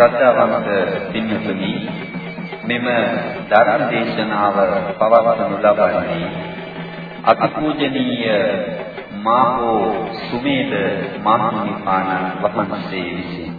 ශ්‍රද්ධාවන්ත පින්තුනි මෙම ධර්ම දේශනාව පවත්වනු ලබන්නේ අතිපූජනීය මාහෝ සුමේද මහණිපාණන් වහන්සේ විසින්.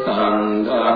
ධම්ම ශ්‍රවණ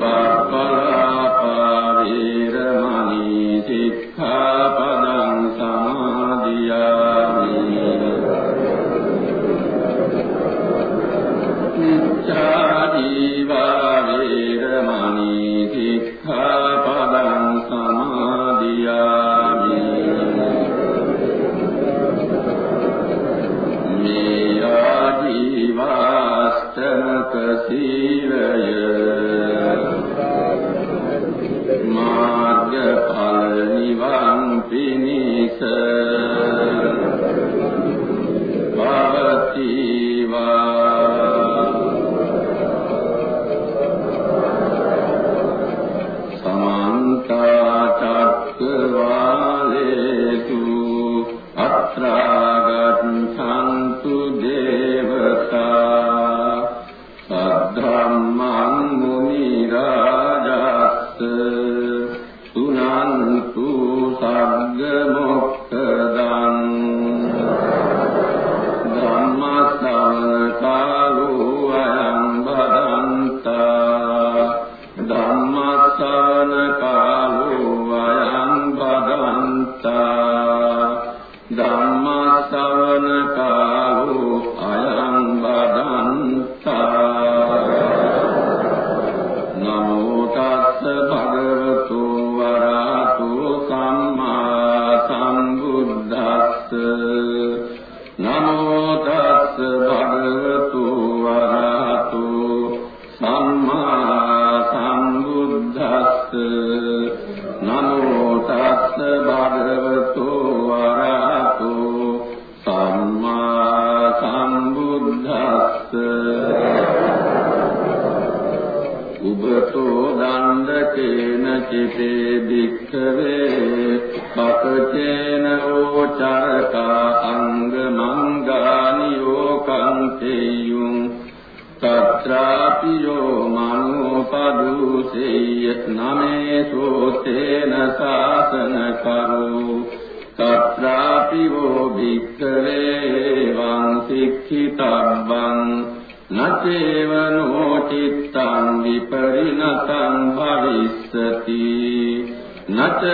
කාලෝ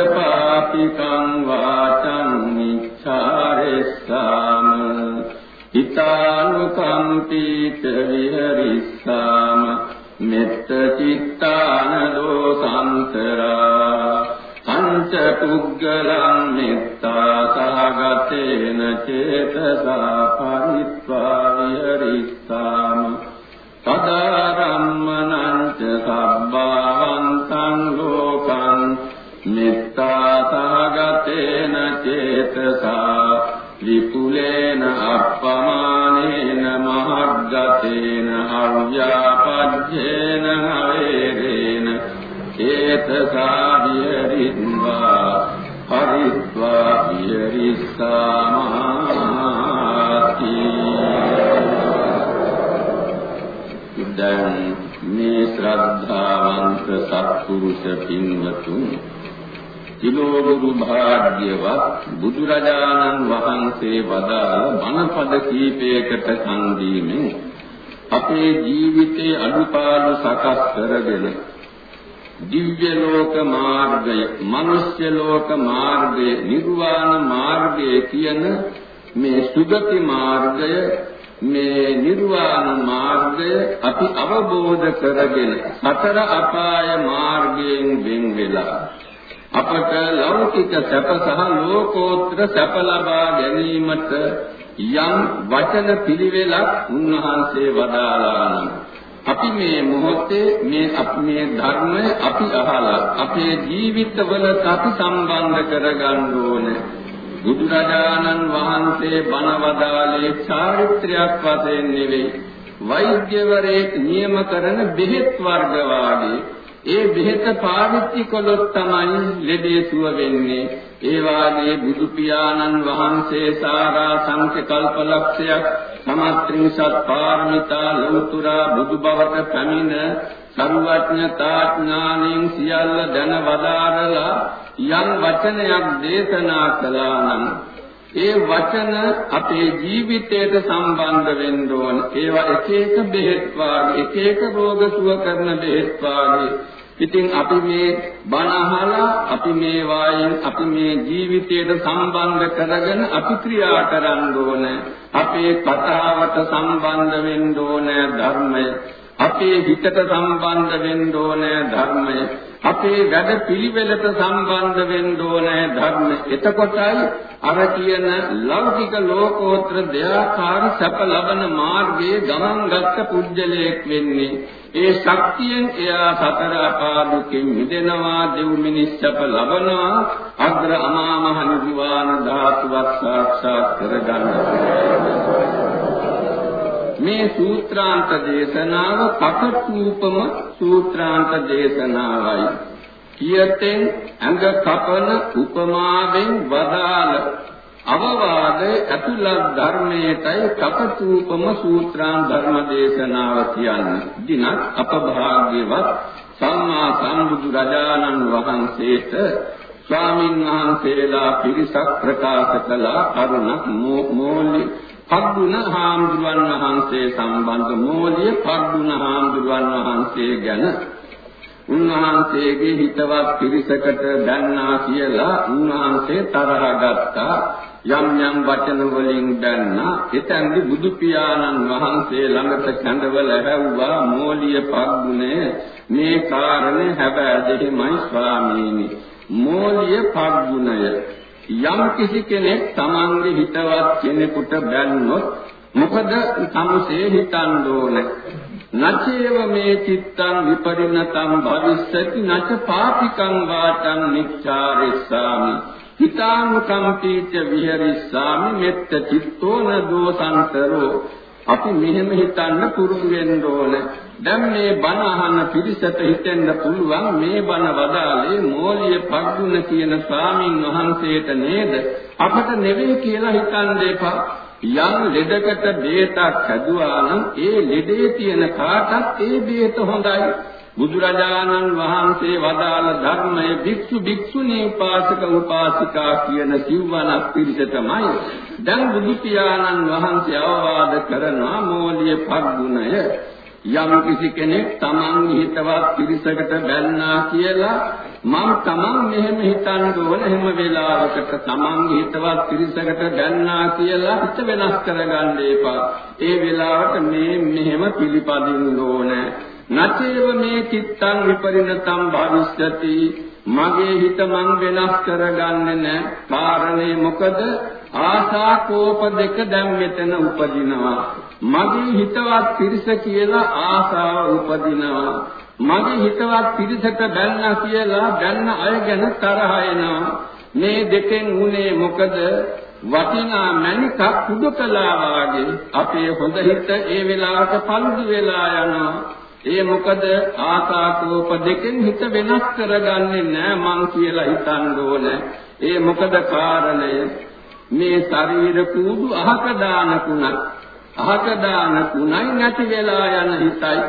ಪ තිලෝගුරු භාග්‍යවත් බුදුරජාණන් වහන්සේ වදාළ බණපද කීපයකට කන් දීමෙන් අපේ ජීවිතයේ අනුපාඩු සකස් කරගෙන දිව්‍ය ලෝක මාර්ගය, මනුෂ්‍ය ලෝක මාර්ගය, නිර්වාණ මාර්ගය කියන මේ සුගති මාර්ගය මේ නිර්වාණ මාර්ගය අපි අවබෝධ කරගෙන සතර අපාය මාර්ගයෙන් වෙන් වෙලා අපට ලෞකික සැප සහ ලෝකෝත්තර සැප ලබා ගැනීමට යම් වචන පිළිවෙලක් උන්වහන්සේ වදාළා නම් අපි මේ මොහොතේ මේ අපි මේ ධර්මය අපි අහලා අපේ ජීවිතවලට අපි සම්බන්ධ කරගන්න ඕනේ. බුදුරජාණන් වහන්සේ බණ වදාළේ චාරිත්‍රාක් වශයෙන් නෙවෙයි වෛද්‍යවරයෙක් නියම කරන බෙහෙත් වර්ග වාගේ ඒ බෙහෙත පාවිච්චි කළොත් තමයි ලෙඩේ සුව වෙන්නේ. ඒ වාගේ බුදු පියාණන් වහන්සේ සාරා සංඛ්‍ය කල්පලක්ෂයක් සමත්‍රිසත් පාරමිතා ලෞතුරා බුදු බවට පැමිණ සර්වඥතා ඥාණයෙන් සියල්ල දැන වදාරලා යම් වචනයක් දේශනා කළා නම් ඒ වචන අපේ ජීවිතයට සම්බන්ධ වෙන්න ඕන. ඒවා එක එක බෙහෙත් වාගේ එක එක රෝග සුව කරන බෙහෙත් වාගේ ඉතින් අපි මේ බණ අහලා අපි මේ වායින් අපි මේ ජීවිතයට සම්බන්ධ කරගෙන අපි ක්‍රියා කරන්න ඕන. අපේ කතාවට සම්බන්ධ වෙන්න ඕන ධර්මය. අපේ හිතට සම්බන්ධ වෙන්න ඕන ධර්මය. අපේ වැඩ පිළිවෙලට සම්බන්ධ වෙන්න ඕන ධර්ම. එතකොටයි අර කියන ලෞකික ලෝකෝත්තර දෙයාකාර සැප ලබන මාර්ගයේ ගමන් ගත්ත පුජ්‍යලයක් වෙන්නේ. ඒ ශක්තියෙන් එයා සතර අපාදුකින් මිදෙනවා දෙව් මිනිස් සැප ලබනවා අග්‍ර අමා මහ නිර්වාණ ධාතුවක් සාක්ෂාත් කරගන්නවා. මේ සූත්‍රාන්ත දේශනාව පකටූපම සූත්‍රාන්ත දේශනාවයි. කියතෙන් ඇඟ කපන උපමාවෙන් වදාළ අවවාදයේ ඇතුළත් ධර්මයටයි කපටූපම සූත්‍රාන් ධර්ම දේශනාව කියන්නේ. දිනක් අපභාග්‍යවත් සම්මා සම්බුදු රජාණන් වහන්සේට ස්වාමින් වහන්සේලා පිරිසක් ප්‍රකාශ කළ කරුණක් මෝලි පග්ගුණ හාමුදුරන් වහන්සේ සම්බන්ධ මෝලිය පග්ගුණ හාමුදුරන් වහන්සේ ගැන උන්වහන්සේගේ හිතවත් පිරිසකට දැන්නා කියලා උන්වහන්සේ තරහ ගත්තා. යම් යම් වචන වලින් දැන්නා. එතෙන්දි බුදු පියාණන් වහන්සේ ළඟට කැඳවල හැව්වා මෝලිය පග්ගුණේ මේ කාරණේ හැබැයි දෙහිමයි ස්වාමීනි. මෝලිය පග්ගුණය. යම් කිසි කෙනෙක් තමන්ගේ හිතවත් කෙනෙකුට බැන්නොත් මොකද සමුසේ හිතන්න ඕනේ? නචේව මේ චිත්තං විපරිණතං භවිස්සති නච පාපිකං වාචං නිච්චාරෙස්සාමි හිතානුකම්පීච විහෙරිස්සාමි මෙත්ත චිත්තෝන දෝසන්තරෝ අපි මෙහෙම හිතන්න පුරුදු වෙන්න ඕන. දැන් මේ බණ අහන පිරිසට හිතෙන්න පුළුවන් මේ බණ වදාලේ මෝලිය පග්ගුණ කියන ස්වාමින් වහන්සේට නේද? අපට නෙවෙයි කියලා හිතන්න එපා. යම් ලෙඩකට බේතක් හැදුවා නම් ඒ ලෙඩේ තියෙන කාටත් ඒ බේත හොඳයි. බුදුරජාණන් වහන්සේ වදාළ ධර්මයේ භික්ෂු භික්ෂුණී උපාසක උපාසිකා කියන සිව්වනක් පිරිසටමයි දැන් බුදු පියාණන් වහන්සේ අවවාද කරනවා මෝලිය පග්ගුණය යම් කිසි කෙනෙක් තමන් හිතවත් පිරිසකට බැන්නා කියලා මම තමන් මෙහෙම හිතන්න ඕන හැම වෙලාවකට තමන් හිතවත් පිරිසකට බැන්නා කියලා හිත වෙනස් කරගන්න එපා. ඒ වෙලාවට මේ මෙහෙම පිළිපදින්න ඕනේ. නචේව මේ චිත්තං විපරිණතං භවිෂ්‍යති. මගේ හිත මං වෙනස් කරගන්නේ නැහැ කාරණේ මොකද? ආසා කෝප දෙක දැන් මෙතන උපදිනවා. මගේ හිතවත් පිරිස කියලා ආසාව උපදිනවා. මගේ හිතවත් පිරිසට බැන්න කියලා බැන්න අය ගැන තරහ එනවා මේ දෙකෙන් උනේ මොකද වටිනා මණිකක් කුඩු කළා වාගේ අපේ හොඳ හිත ඒ වෙලාවට පළුදු වෙලා යනවා ඒ මොකද ආකාකෝප දෙකෙන් හිත වෙනස් කරගන්නේ නෑ මං කියලා හිතන්න ඕනේ. ඒ මොකද කාරණය මේ ශරීර කූඩු අහක දාන කුණක්. අහක දාන කුණයි නැති වෙලා යන හිතයි.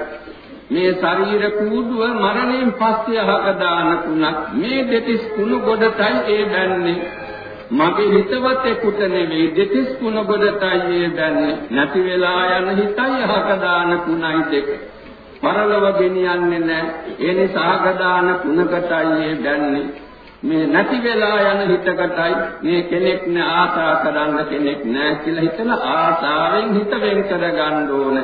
මේ ශරීර කූඩුව මරණයෙන් පස්සේ අහක දාන කුණක්. මේ දෙතිස් කුණු ගොඩටයි ඒ බැන්නේ. මගේ හිතවතෙකුට නෙවෙයි දෙතිස් කුණ ගොඩටයි ඒ බැන්නේ. නැති වෙලා යන හිතයි අහක දාන කුණයි දෙක. පරලොව ගෙනියන්නේ නැහැ. ඒ නිසා ගදාන කුණකටයි මේ දැන්නේ. මේ නැති වෙලා යන හිතකටයි මේ කෙනෙක් නේ ආසා කරන්න කෙනෙක් නැහැ කියලා හිතලා ආසාවෙන් හිත වෙන් කර ගන්න ඕන.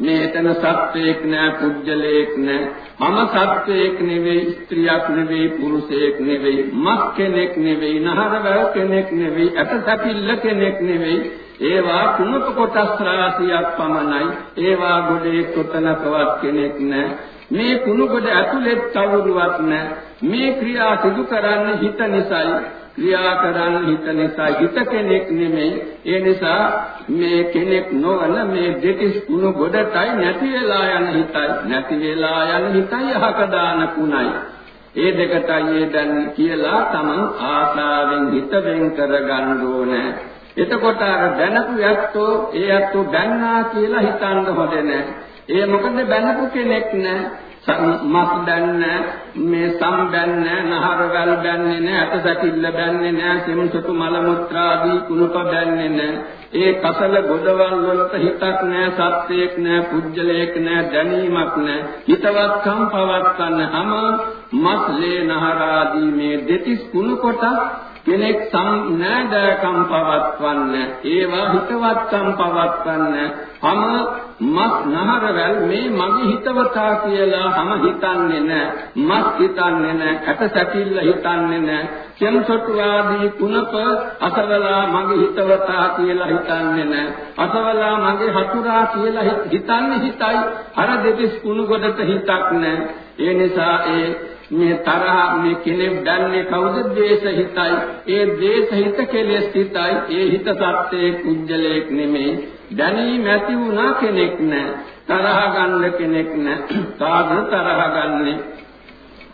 මේ එතන සත්වයක් නෑ පුජ්‍යලයක් නෑ. මම සත්වයක් නෙවෙයි ස්ත්‍රියක් නෙවෙයි පුරුෂයෙක් නෙවෙයි මස් කෙනෙක් නෙවෙයි නහරවැල් කෙනෙක් නෙවෙයි අත සැපිල්ල කෙනෙක් නෙවෙයි. ඒවා කුණප කොටස් රාශියක් පමණයි. ඒවා ගොඩේ කොතනකවත් කෙනෙක් නැහැ මේ කුණු ගොඩ ඇතුළේ කවුරුවත් නැහැ මේ ක්‍රියා සිදු කරන්නේ හිත නිසායි ක්‍රියා කරන්නේ හිත නිසා හිත කෙනෙක් නෙමෙයි ඒ නිසා මේ කෙනෙක් නොවන මේ දෙතිස් කුණු ගොඩටයි නැති වෙලා යන හිතයි නැති වෙලා යන හිතයි අහක දාන කුණයි ඒ දෙකටයි ඒ දැන් කියලා තමන් ආසාවෙන් හිත වෙන් කරගන්න ඕනේ එතකොට අර බැනපු යැත්තෝ ඒ යැත්තෝ බැන්නා කියලා හිතන්න හොඳ නැහැ. ඒ මොකද බැනපු කෙනෙක් නැහැ. මස් බැන්න මේ සම් බැන්න නහරවල් බැන්නේ නැහැ අත සැකිල්ල බැන්නේ නැහැ සෙම්සතු මල මුත්‍රා ආදී කුණප බැන්නේ නැහැ ඒ කසල ගොඩවල් වලට හිතක් නැහැ සත්‍යයක් නැහැ පුජ්‍යලයක් නැහැ දැනීමක් නැහැ හිතවත්කම් පවත්වන්න හැම මස් ලේ නහර ආදී මේ දෙතිස් කුණු කොට කෙනෙක් සම්නෑදකම් පවත්වන්න ඒවා හිතවත්කම් පවත්වන්න හැම මස් නහරවල මේ මගේ හිතවතා කියලා හැම හිතන්නේ නැහැ මස් හිතන්නේ නැහැ ඇට සැකිල්ල හිතන්නේ නැහැ කෙම්සොට්ටු ආදී කුණප අසවලා මගේ හිතවතා කියලා හිතන්නේ නැහැ අසවලා මගේ හතුරා කියලා හිතන්නේ හිතයි. අර දෙතිස් කුණු ගොඩට හිතක් නැහැ ඒ නිසා ඒ මේ තරහ මේ කෙනෙක් දන්නේ කවුද? ද්වේෂ හිතයි ඒ ද්වේෂ හිත කෙලෙස් හිතයි. ඒ හිත සත්‍යයේ කුජලයක් නෙමෙයි. දැනීම ඇති වුණා කෙනෙක් නෑ. තරහ ගන්න කෙනෙක් නෑ. කාද තරහ ගන්නෙ.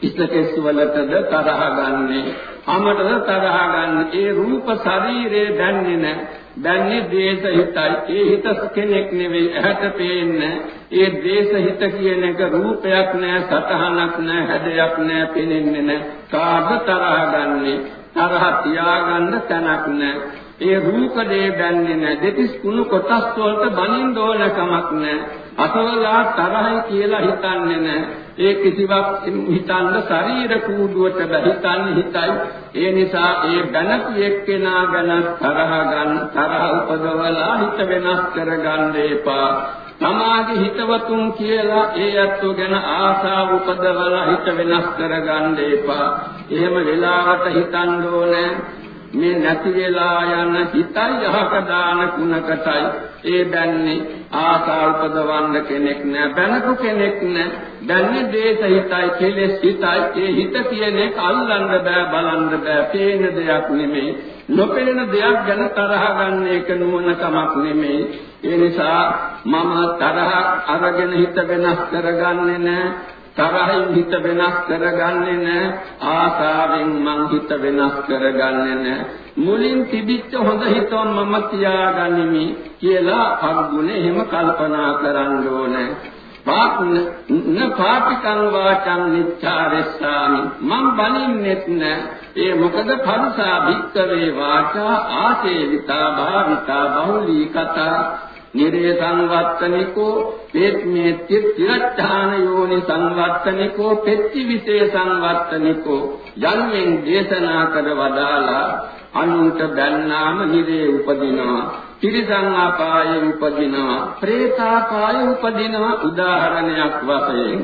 ඉස්තකෙස් වලටද තරහ ගන්නෙ. අමතද තරහ ගන්න. ඒ රූප ශරීරේ දන්නේ නෑ. දන්නේ ද්වේෂ හිතයි. ඒ හිත කෙනෙක් නෙවෙයි ඇහැට පේන්නේ ඒ ද්වේෂ හිත කියන එක රූපයක් නෑ සතහනක් නෑ හැඩයක් නෑ පෙනෙන්නේ නෑ. කාග තරහ ගන්නෙ තරහ තියාගන්න තැනක් නෑ. ඒ රූප දේ බැන්නේ නෑ. දෙතිස් කුණු කොටස් වලට බනින්න ඕන කමක් නෑ. අසවලා තරහයි කියලා හිතන්නේ නෑ. ඒ කිසිවක් හිතන්න ශරීර කූඩුවට බහිතන්නේ හිතයි. ඒ නිසා ඒ බැනපු එක්කෙනා ගැන තරහ ගන්න තරහ උපදවලා හිත වෙනස් කරගන්න එපා. තමාගේ හිතවතුන් කියලා ඒ අත්ව ගැන ආසාව උපදවලා හිත වෙනස් කරගන්න එපා. එහෙම වෙලාවට හිතන්න ඕනේ මේ නැති වෙලා යන හිතයි යහක දාන කුණකටයි. ඒ බැන්නේ ආසා උපදවන්න කෙනෙක් නෑ බැනපු කෙනෙක් නෑ. දැන්නේ දේශ හිතයි කෙලෙස් හිතයි. ඒ හිත කියන එක අල්ලන්න බෑ බලන්න බෑ. පේන දෙයක් නෙමෙයි. නොපෙනෙන දෙයක් ගැන තරහ ගන්න එක නුවණකමක් නෙමෙයි. ඒ නිසා මම තරහ අරගෙන හිත වෙනස් කරගන්නේ නෑ. තරහින් හිත වෙනස් කරගන්නේ නැහැ ආසාවෙන් මං හිත වෙනස් කරගන්නේ නැහැ මුලින් තිබිච්ච හොඳ හිතව මම තියාගනිමි කියලා පග්ගුණ එහෙම කල්පනා කරන්න ඕනේ. පාපන න පාපිකං වාචං නිච්ඡාරස්සාමි. මං බලින්නෙත් නෑ. ඒ මොකද පරුසා භික්කවේ වාචා ආසේවිතා භාවිතා බහුලී කතා. නිරේ සංවත්තනිකෝ පේත්මේ තිරච්ඡාන යෝනි සංවත්තනිකෝ පෙත්ති විසේ සංවත්තනිකෝ යන්ෙන් දේශනා කර වදාලා අනුන්ට බැන්නාම නිරේ උපදිනවා තිරිසං ආපායේ උපදිනවා പ്രേතාපායේ උපදිනවා උදාහරණයක් වශයෙන්.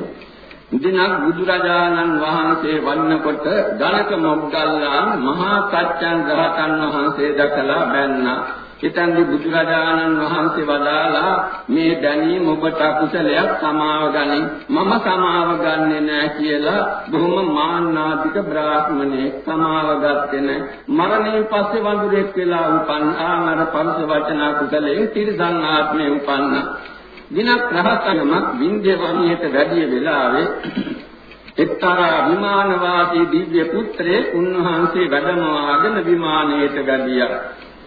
දිනක් බුදුරජාණන් වහන්සේ වන්නකොට ධනක මොග්ගල්ලාන් මහා සත්‍යං රහතන් වහන්සේ දැකලා බැන්නා. හිතන්නේ බුදුරජාණන් වහන්සේ වදාලා මේ දැනීම ඔබට අකුසලයක් සමාව ගනින්. මම සමාව ගන්නෙ නෑ කියලා බොහොම මාන්නාතික බ්‍රාහ්මණයෙක් සමාව ගත්තේ නෑ. මරණයෙන් පස්සේ වඳුරෙක් වෙලා උපන්. ආමර පරස වචන කුසලයෙන් තිරසං ආත්මේ උපන්න. දිනක් රහතනමක් වින්දේවණියට වැඩි වෙලාවේ එක්තරා විමානවාසී දිව්‍ය පුත්‍රයෙක් උන්වහන්සේ වැඩමවාගෙන විමානයට ගියා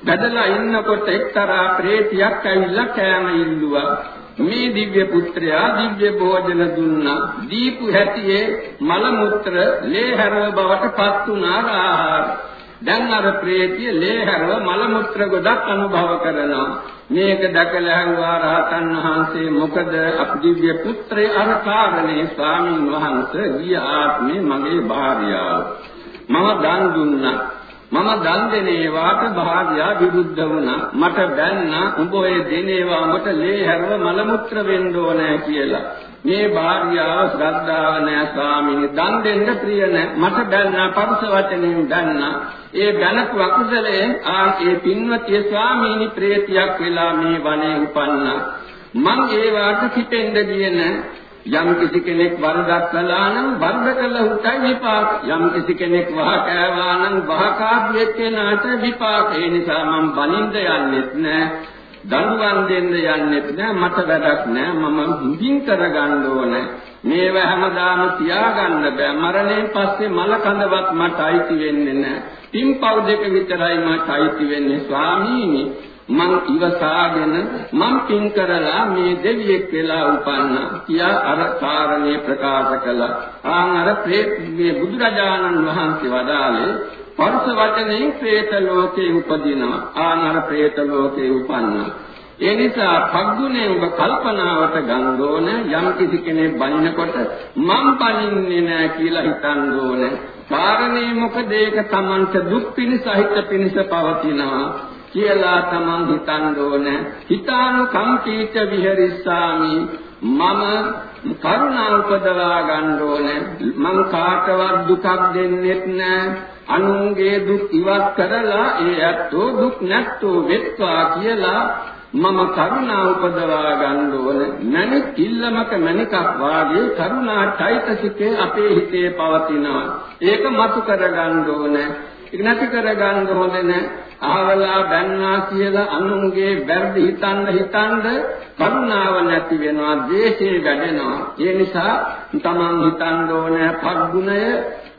බැදලා ඉන්නකොට එක්තරා ප්‍රේතියක් ඇවිල්ලා කෑම ඉල්ලුවා. මේ දිව්‍ය පුත්‍රයා දිව්‍ය භෝජන දුන්නා. දීපු හැටියේ මල මුත්‍ර ලේ හැරව බවට පත් වුණා ආහාර. දැන් අර ප්‍රේතිය ලේ හැරව මල මුත්‍ර ගොඩක් අනුභව කරනවා. මේක දැකලා හංවා රහතන් වහන්සේ මොකද අප දිව්‍ය පුත්‍රේ අර කාරණේ ස්වාමින් වහන්සේ ගිය ආත්මේ මගේ භාර්යාව. මම දන් දුන්නා. මම දන් දෙන ඒවාට භාග්‍යා විරුද්ධ වුණා. මට බැන්න උඹ ඔය දෙන ඒවා උඹට ලේ හැරව මල මුත්‍ර වෙන්න ඕනේ කියලා. මේ භාර්යාව ශ්‍රද්ධාව නැහැ ස්වාමීනි දන් දෙන්න ප්‍රිය නැහැ. මට බැන්න පරස වචනෙන් බැන්න. ඒ බැනපු අකුසලයෙන් ආ ඒ පින්වතිය ස්වාමීනි ප්‍රේතියක් වෙලා මේ වනේ උපන්නා. මං ඒවාට පිටෙන්ද ගියේ නැහැ. යම් කිසි කෙනෙක් වරදක් කළා නම් වරද කළ උටයි විපාක. යම් කිසි කෙනෙක් වහ කෑවා නම් වහ කාපු එක්කෙනාට විපාක. ඒ නිසා මම බනින්ද යන්නෙත් නෑ. දඬුවම් දෙන්න යන්නෙත් නෑ. මට වැඩක් නෑ. මම හිඳින් කරගන්න ඕනේ. මේව හැමදාම තියාගන්න බෑ. මරණයෙන් පස්සේ මල කඳවත් මට අයිති වෙන්නේ නෑ. පින්පව් දෙක විතරයි මට අයිති වෙන්නේ ස්වාමීනි. මං ඉවසාගෙන මං පින් කරලා මේ දෙවියෙක් වෙලා උපන්න කියා අර කාරණේ ප්‍රකාශ කළා. ආන් අර මේ බුදුරජාණන් වහන්සේ වදාළේ පරස වචනේ പ്രേත ලෝකේ උපදිනවා. ආන් අර പ്രേත ලෝකේ උපන්න. ඒ නිසා පග්ගුණේ ඔබ කල්පනාවට ගන්න ඕන යම් කිසි කෙනෙක් බනිනකොට මං බනින්නේ නෑ කියලා හිතන්න ඕන. කාරණේ මොකද ඒක Tamanට දුක් පිණිස හිත පිණිස පවතිනවා. කියලා තමන් හිතන්න ඕන. හිතානුකම්පීත විහෙරිස්සාමි. මම කරුණා උපදවා ගන්න ඕන. මං කාටවත් දුකක් දෙන්නෙත් නෑ. අනුන්ගේ දුක් ඉවත් කරලා ඒ ඇත්තෝ දුක් නැත්තෝ වෙත්වා කියලා මම කරුණා උපදවා ගන්න ඕන. මැණික් කිල්ලමක මැණිකක් වාගේ කරුණා චෛතසිකේ අපේ හිතේ පවතිනවා. ඒක මතු කර ගන්න ඕන. ඒක නැති කර ගන්න හොඳ නැහැ අහවලා බැන්නා කියලා අනුන්ගේ වැරදි හිතන්න හිතන්න කරුණාව නැති වෙනවා ද්වේෂය වැඩෙනවා. ඒ නිසා තමන් හිතන්න ඕනේ පග්ගුණය.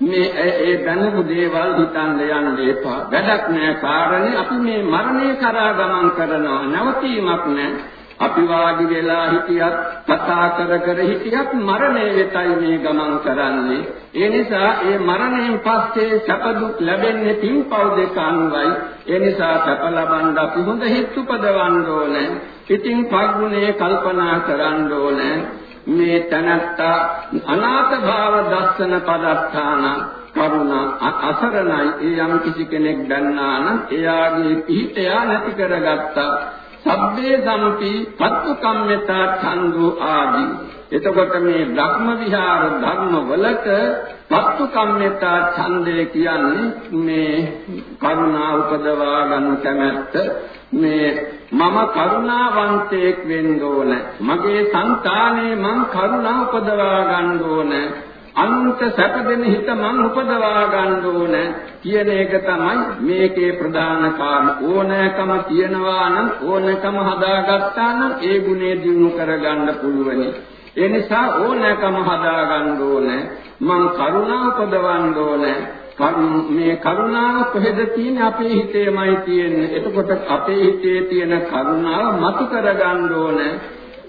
මේ ඒ බැනපු දේවල් හිතන්න යන්න එපා. වැඩක් නෑ කාරණේ. අපි මේ මරණය කරා ගමන් කරනවා. නැවතීමක් නෑ. අපි වාඩි වෙලා හිටියත් කතා කර කර හිටියත් මරණය වෙතයි මේ ගමන් කරන්නේ. ඒ නිසා ඒ මරණයෙන් පස්සේ සැප දුක් ලැබෙන්නේ පින්පව් දෙක අනුවයි ඒ නිසා සැප ලබන්න අපි හොඳ හිත් උපදවන්න ඕනේ. ඉතින් පග්ගුණේ කල්පනා කරන්න ඕනේ. මේ තනත්තා අනාථ භාව දස්සන පදත්තාන කරුණ අසරණයි. ඒ යම් කිසි කෙනෙක් දන්නා නම් එයාගේ පිහිටයා නැති කරගත්තා. සබ්බේ සම්පි පත්තු කම්මතා ඡන්දෝ ආදී. එතකොට මේ ධර්ම විහාර ධර්ම වලට පත්තු කම්මතා ඡන්දය කියන්නේ මේ කරුණා උපදවා ගන්න කැමැත්ත. මේ මම කරුණාවන්තයෙක් වෙන්න ඕන. මගේ సంతානේ මං කරුණා උපදවා ගන්න ඕන. අනුන්ට සැප දෙන හිත මං උපදවා ගන්න ඕන. කියන එක තමයි මේකේ ප්‍රධාන කාරණ. ඕනෑකම තියනවා නම් ඕනෑකම හදාගත්තා නම් ඒ ගුණේ දිනු කරගන්න පුළුවනි. ඒ නිසා ඕනෑකම හදාගන්න ඕන. මං කරුණා උපදවන්න ඕන. මේ කරුණාව කොහෙද තියෙන්නේ? අපේ හිතේමයි තියෙන්නේ. එතකොට අපේ හිතේ තියෙන කරුණාව මතු කරගන්න ඕන.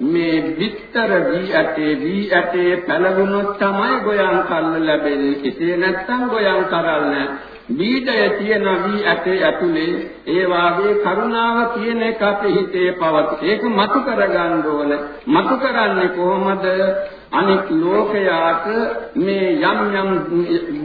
මේ විතර වී ඇටේ වී ඇටේ පැලගුණොත් තමයි ගොයන් කල්ල ලැබෙන්නේ එසේ නැත්නම් ගොයන් කරල් නැහැ බීජය තියෙන වී ඇටේ ඇතුලේ ඒ වාගේ කරුණාව කියන එක අපේ හිතේ පවත්. ඒක මතු කරගන්න ඕන. මතු කරන්නේ කොහොමද? අනික් ලෝකයාට මේ යම් යම්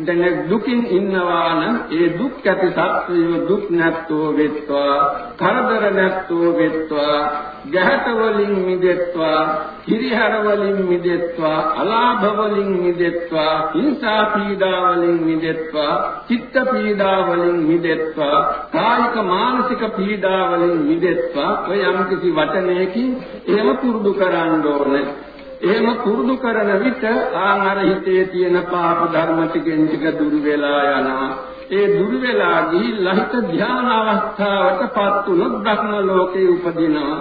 දැන දුකින් ඉන්නවා නම් ඒ දුක් ඇති සත්වය දුක් නැත්තෝ වෙත්වා කරදර නැත්තෝ වෙත්වා ගැහත වලින් මිදෙත්වා හිරිහර වලින් මිදෙත්වා අලාභ වලින් මිදෙත්වා හිංසා පීඩා වලින් මිදෙත්වා චිත්ත පීඩා වලින් මිදෙත්වා කායික මානසික පීඩා වලින් මිදෙත්වා ඔය යම් කිසි වචනයකින් එහෙම පුරුදු කරන්න ඕනේ. එහෙම පුරුදු කරන විට ආන් අර හිතේ තියෙන පාප ධර්ම ටිකෙන් ටික දුරු වෙලා යනවා. ඒ දුරු වෙලා ගිහිල්ලා හිත ධ්‍යාන අවස්ථාවටපත් වුණොත් බ්‍රහ්ම ලෝකේ උපදිනවා.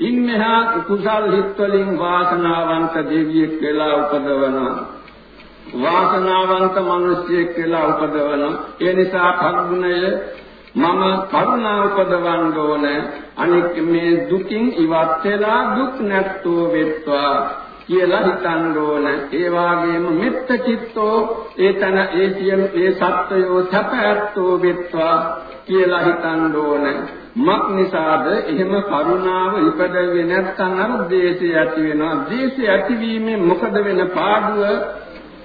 ඉන්මහා කුසල් හිත් වලින් වාසනාවන්ත දෙවියෙක් වෙලා උපදවනවා. වාසනාවන්ත මිනිසෙක් වෙලා උපදවනවා. ඒ නිසා පග්ගුණය මම කරුණා උපදවන්න ඕන අනික් මේ දුකින් ඉවත් වෙලා දුක් නැත්තෝ වෙත්වා කියලා හිතන්න ඕන. ඒ වාගේම මෙත්ත චිත්තෝ ඒතන ඒ සියලු ඒ සත්වයෝ සැපැත්තෝ වෙත්වා කියලා හිතන්න ඕන. මක් නිසාද එහෙම කරුණාව ඉපදෙන්නේ නැත්නම් අර දේශය ඇති වෙනවා. දේශය ඇතිවීමෙන් මොකද වෙන පාඩුව?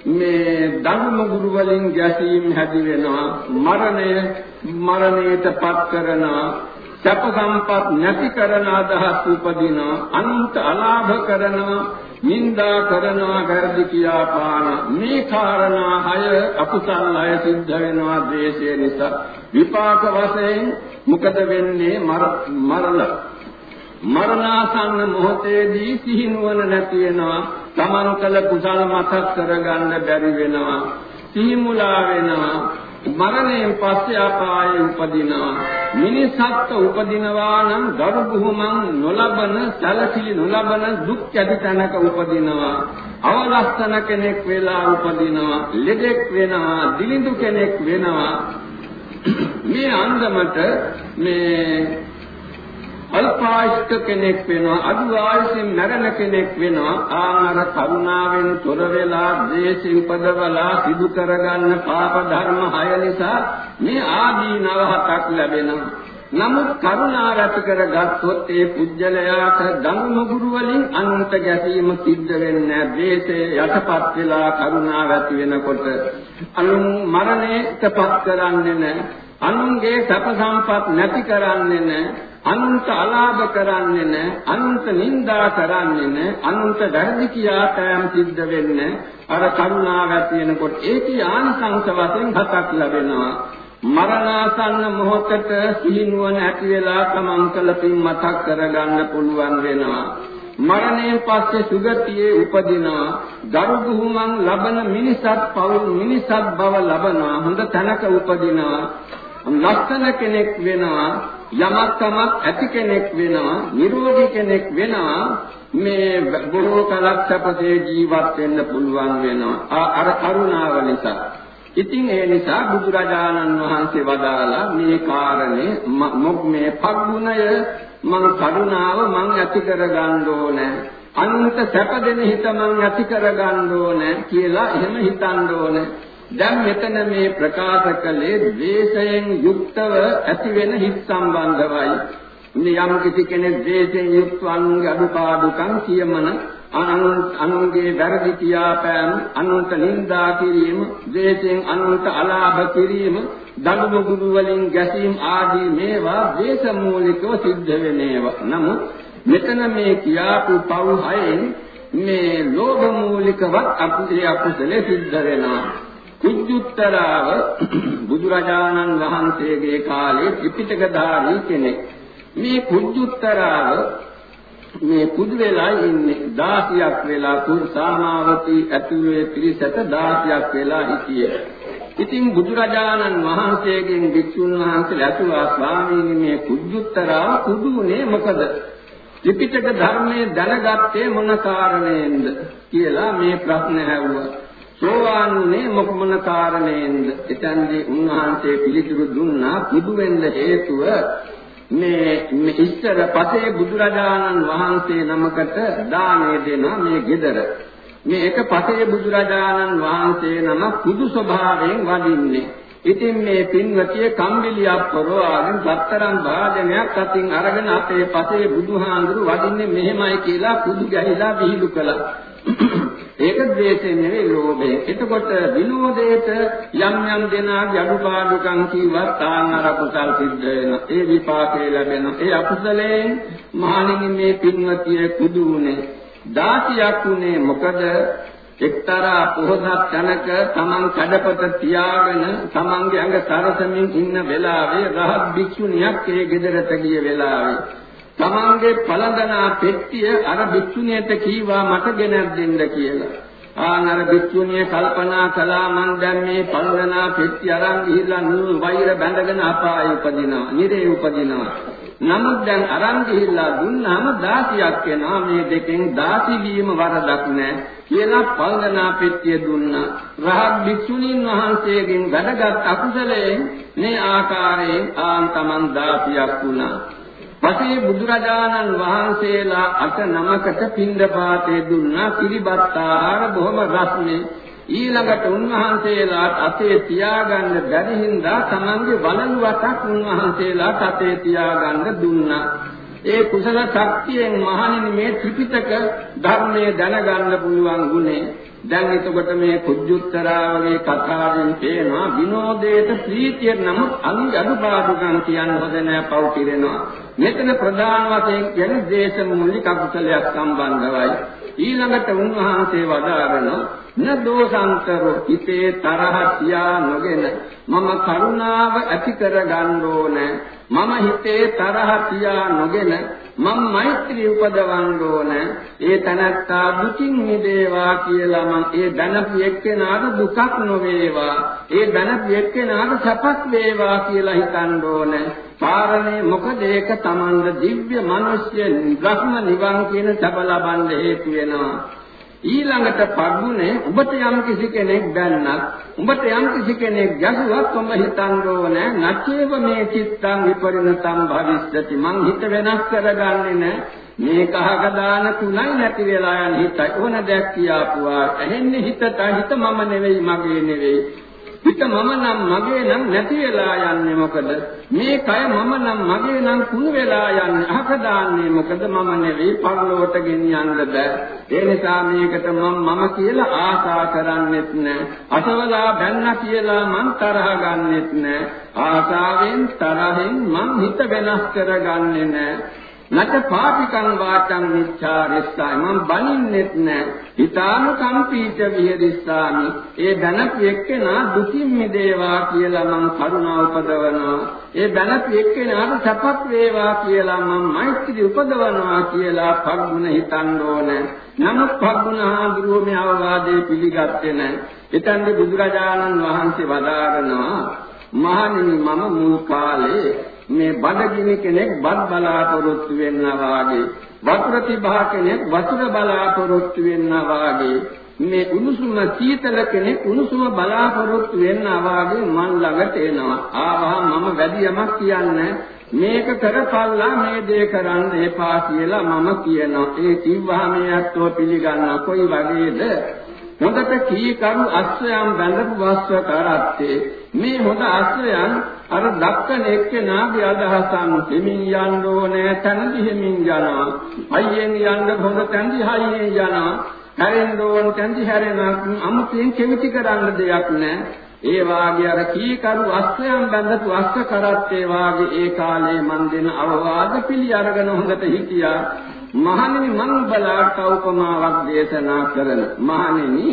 මේ ධර්ම ගුරු වලින් ගැසීම් හැදි වෙනවා. මරණය මරණයටපත් කරනවා. සැප සම්පත් නැති කරන අදහස් උපදිනවා. අන්ත අලාභ කරනවා. නින්දා කරනවා වැරදි කියා පාන මේ කාරණා හය අකුසල් අය සිද්ධ වෙනවා ද්වේෂය නිසා. විපාක වශයෙන් මොකද වෙන්නේ? මරණ. මරණාසන්න මොහොතේදී සිහිනුවන නැති වෙනවා. තමන් කළ කුසල මතක් කරගන්න බැරි වෙනවා. සිහිමුලා වෙනවා. මරණයෙන් පස්සේ අපායේ උපදිනවා. මිනිසත්ව උපදිනවා නම් ගරු බුහුමන් නොලබන සැලසිලි නොලබන දුක් ඇති තැනක උපදිනවා. අවලස්සන කෙනෙක් වෙලා උපදිනවා. ලෙඩෙක් වෙනවා දිලිඳු කෙනෙක් වෙනවා. මේ අන්දමට මේ අල්පායුෂ්ක කෙනෙක් වෙනවා අඩු ආයුෂෙන් මැරෙන කෙනෙක් වෙනවා ආනර කරුණාවෙන් තොර වෙලා ද්වේෂ උපදවලා සිදු කරගන්න පාප ධර්ම හය නිසා මේ ආදීනව හතක් ලැබෙනවා. නමුත් කරුණාව ඇති කරගත්තොත් ඒ පුජ්‍යලයාට ධම්ම ගුරු වලින් අන්ත ගැසීම සිද්ධ වෙන්නේ ද්වේෂය යටපත් වෙලා කරුණාව ඇති වෙනකොට. අනුන් මරණයටපත් කරන්නේ නැහැ. අනුන්ගේ සැප සම්පත් නැති කරන්නේ නැහැ අනුන්ට අලාභ කරන්නේ නැහැ අනුන්ට නිඳා කරන්නේ නැහැ අනුන්ට වැරදි කියා පෑම් සිද්ධ වෙන්නේ අර කරුණාව ඇති වෙනකොට ඒකේ ආනිසංස වශයෙන් හතක් ලැබෙනවා. මරණාසන්න මොහොතට සිහිනුවන ඇති වෙලා තමන් කළ පින් මතක් කරගන්න පුළුවන් වෙනවා. මරණයෙන් පස්සේ සුගතියේ උපදිනවා. ගරු බුහුමන් ලබන මිනිසත් පවුල් මිනිසත් බව ලබනවා. හොඳ තැනක උපදිනවා. ලස්සන කෙනෙක් වෙනවා යමක් තමක් ඇති කෙනෙක් වෙනවා නිරෝගී කෙනෙක් වෙනවා මේ බොහෝ කලක් සැපසේ ජීවත් වෙන්න පුළුවන් වෙනවා. අර කරුණාව නිසා. ඉතින් ඒ නිසා බුදුරජාණන් වහන්සේ වදාලා මේ කාරණේ මොක් මේ පග්ගුණය මං කරුණාව මං ඇති කර ගන්න ඕනේ. අනුන්ට සැප දෙන හිත මං ඇති කර ගන්න ඕනේ කියලා එහෙම හිතන්න ඕනේ. දැන් මෙතන මේ ප්‍රකාශ කළේ ද්වේෂයෙන් යුක්තව ඇති වෙන හිත් සම්බන්ධවයි. මේ යම් කිසි කෙනෙක් ද්වේෂයෙන් යුක්ත වන්ගේ අඩුපාඩුකම් කියමන අනුන්ගේ වැරදි කියාපෑම අනුන්ට නිඳා කිරීම දේශයෙන් අනුන්ට අලාභ කිරීම දඬු මුගුරු වලින් ගැසීම් ආදී මේවා දේශ මූලිකව සිද්ධ වෙන ඒවා නමුත් මෙතන මේ කියාපු පව් හයෙන් මේ ලෝභ මූලිකවත් අකුසලයේ අකුසලයේ සිද්ධ වෙනවා කුජුත්තරාව බුදුරජාණන් වහන්සේගේ කාලේ ත්‍රිපිටකධාරී කෙනෙක් මේ කුජුත්තරාව මේ පුදු වෙලා ඉන්නේ 16ක් වෙලා සාමාවතී ඇතුලේ පිරිසට 16ක් වෙලා හිටියේ. ඉතින් බුදුරජාණන් වහන්සේගෙන් වික්ෂුන් වහන්සේලා ඇතුළා ස්වාමීනි මේ කුජුත්තරාව කුදුනේ මොකද? ත්‍රිපිටක ධර්මයේ දැනගත්තේ මොන කාරණයෙන්ද කියලා මේ ප්‍රශ්න ඇහුවා. සෝවාන්නේ මොක මොන කාරණයෙන්ද? එතෙන්දී උන්වහන්සේ පිළිතුරු දුන්නා කුදු වෙන්න හේතුව මේ ඉස්සර පසේ බුදුරජාණන් වහන්සේ නමකට දානය දෙන මේ gedara මේ එක පසේ බුදුරජාණන් වහන්සේ නම කුදු ස්වභාවයෙන් වදින්නේ ඉතින් මේ පින්වතිය කම්බිලියක් පොරවාගෙන සතරම් භාජනයක් අතින් අරගෙන අපේ පසේ බුදුහාඳුරු වදින්නේ මෙහෙමයි කියලා කුදු ගැහිලා විහිළු කළා. ඒක ද්වේෂයෙන් නෙවෙයි ලෝභය. එතකොට විනෝදයට යම් යම් දෙනාගේ අඩුපාඩුකම් කිව්වත් තාන් අර කුසල් සිද්ධ වෙනවා. ඒ විපාකේ ලැබෙනවා. ඒ අකුසලයෙන් මහණෙනි මේ පින්වතිය කුදුුනේ 16ක් උනේ මොකද එක්තරා පොහොසත් තැනක තමන් කඩපත තියාගෙන තමන්ගේ ඇඟ සරසමින් ඉන්න වෙලාවේ රහත් භික්ෂුණියක් ඒ ගෙදරට ගිය වෙලාවේ තමන්ගේ පළඳනා පෙට්ටිය අර භික්ෂුණියට කීවා මට ගෙනත් දෙන්න කියලා. ආනර භික්ෂුණිය කල්පනා කළා මං දැන් මේ පළඳනා පෙට්ටිය අරන් ගිහිල්ලා නූල් වෛර බැඳගෙන අපායේ උපදිනවා, නිරේ උපදිනවා. නමුත් දැන් අරන් ගිහිල්ලා දුන්නාම 16ක් වෙනවා මේ දෙකෙන් 16 වීම වරදක් නෑ කියලා පළඳනා පෙට්ටිය දුන්නා. රහත් භික්ෂුණීන් වහන්සේගෙන් වැඩගත් අකුසලයෙන් මේ ආකාරයෙන් ආන් තමන් 16ක් වුණා. පසේ බුදුරජාණන් වහන්සේලා අට නමකට පින්දපාතේ දුන්නා පිළිබත් ආහාර බොහොම රස්නේ. ඊළඟට උන්වහන්සේලාට අතේ තියාගන්න බැරි හින්දා තමන්ගේ වලලුවටක් උන්වහන්සේලාට අතේ තියාගන්න දුන්නා. ඒ කුසල ශක්තියෙන් මහණෙනි මේ ත්‍රිපිටක ධර්මයේ දැනගන්න පුළුවන් ගුණේ දැන් එතකොට මේ කුජුත්තරාවගේ කතාවෙන් පේනවා විනෝදයට ප්‍රීතිය නමුත් අනි අඩුපාඩුකම් කියන්න හොඳ නෑ පව් පිරෙනවා මෙතන ප්‍රධාන වශයෙන් කියන්නේ දේශ මූලික අකුසලයක් සම්බන්ධවයි. ඊළඟට උන්වහන්සේ වදාරනවා න දෝසන්තර හිතේ තරහ තියා නොගෙන මම කරුණාව ඇති කර ගන්න ඕනේ. මම හිතේ තරහ තියා නොගෙන මම මෛත්‍රී උපදවන්න ඕන. ඒ තනත්තා දුකින් මිදේවා කියලා මම ඒ ධනපු එක්කෙනාට දුකක් නොවේවා. ඒ ධනපු එක්කෙනාට සපක් වේවා කියලා හිතන්න ඕන. කාරණේ මොකද? ඒක තමන්ද දිව්‍ය මිනිස්ය බ්‍රහ්ම නිවන් කියන සබ ලබන්න හේතු වෙනවා. ඊළඟට පග්ුණේ ඔබට යම් කිසි කෙනෙක් දැන්නත් ඔබට යම් කිසි කෙනෙක් ගැසුවත් ඔබ හිතන්න ඕනේ නැචේව මේ චිත්තං විපරිණතං භවිස්සති. මං හිත වෙනස් කරගන්නේ නැහැ මේ කහක දාන තුනයි නැති වෙලා යන හිතයි. ඕන දැක් කියාපුවා. ඇහෙන්නේ හිතට හිත මම නෙවෙයි මගේ නෙවෙයි. හිත මම නම් මගේ නම් නැති වෙලා යන්නේ මොකද? මේ කය මම නම් මගේ නම් කුණු වෙලා යන්නේ. අහක දාන්නේ මොකද? මම නෙවෙයි පරලොවට ගෙනියන්න බෑ. ඒ නිසා මේකට මම මම කියලා ආසා කරන්නෙත් නෑ. අසවලා බැන්න කියලා මං තරහ ගන්නෙත් නෑ. ආසාවෙන් තරහෙන් මං හිත වෙනස් කරගන්නේ නෑ. නච පාපිකං වාචං මිච්ඡාරිස්සයි මම බනින්නෙත් නෑ. ඊතානුකම්පීච විහෙරිස්සාමි ඒ දැනපු එක්කෙනා දුකින් මිදේවා කියලා මම කරුණා උපදවනවා. ඒ දැනපු එක්කෙනාට සපක් වේවා කියලා මම මෛත්‍රී උපදවනවා කියලා පග්ගුණ හිතන්න ඕනේ. නමුත් පග්ගුණ හාඳුරුව මේ අවවාදේ පිළිගත්තේ නැහැ එතෙන්දී බුදුරජාණන් වහන්සේ වදාරනවා මහණෙනි මම මුල් කාලේ මේ බඩගිනි කෙනෙක් බත් බලාපොරොත්තු වෙන්නා වාගේ වතුර තිබහා කෙනෙක් වතුර බලාපොරොත්තු වෙන්නා වාගේ මේ උණුසුම සීතල කෙනෙක් උණුසුම බලාපොරොත්තු වෙන්නා වාගේ මන් ළඟට එනවා. ආවා මම වැඩි යමක් කියන්නේ මේක කරපල්ලා මේ දේ කරන්න එපා කියලා මම කියනවා. ඒ කිව්වහම මේ අත්ව පිළිගන්නා කොයි වගේද? හොඳට කීකරු අස්වැයන් බැඳපු වස්ව කරත්තේ. මේ හොඳ අස්වැයන් අර දක්කන එක්කෙනාගේ අදහසන් දෙමින් යන්න ඕනේ තනදි හිමින් යනවා. අයියෙන් යන්න හොඳ තනදි හයියෙන් යනවා. හැරෙන්න ඕන තනදි හැරෙන අමුතෙන් කෙවිති කරන්න දෙයක් නැහැ. ඒ වාගේ අර කීකරු අස්ත්‍රයන් බඳපු අස්ත්‍ර කරත් ඒ වාගේ ඒ කාලේ මන් දෙන අවවාද පිළි අරගෙන හොඳට හිටියා. මහණෙනි මං බලාට උපමාවක් දේශනා කරන මහණෙනි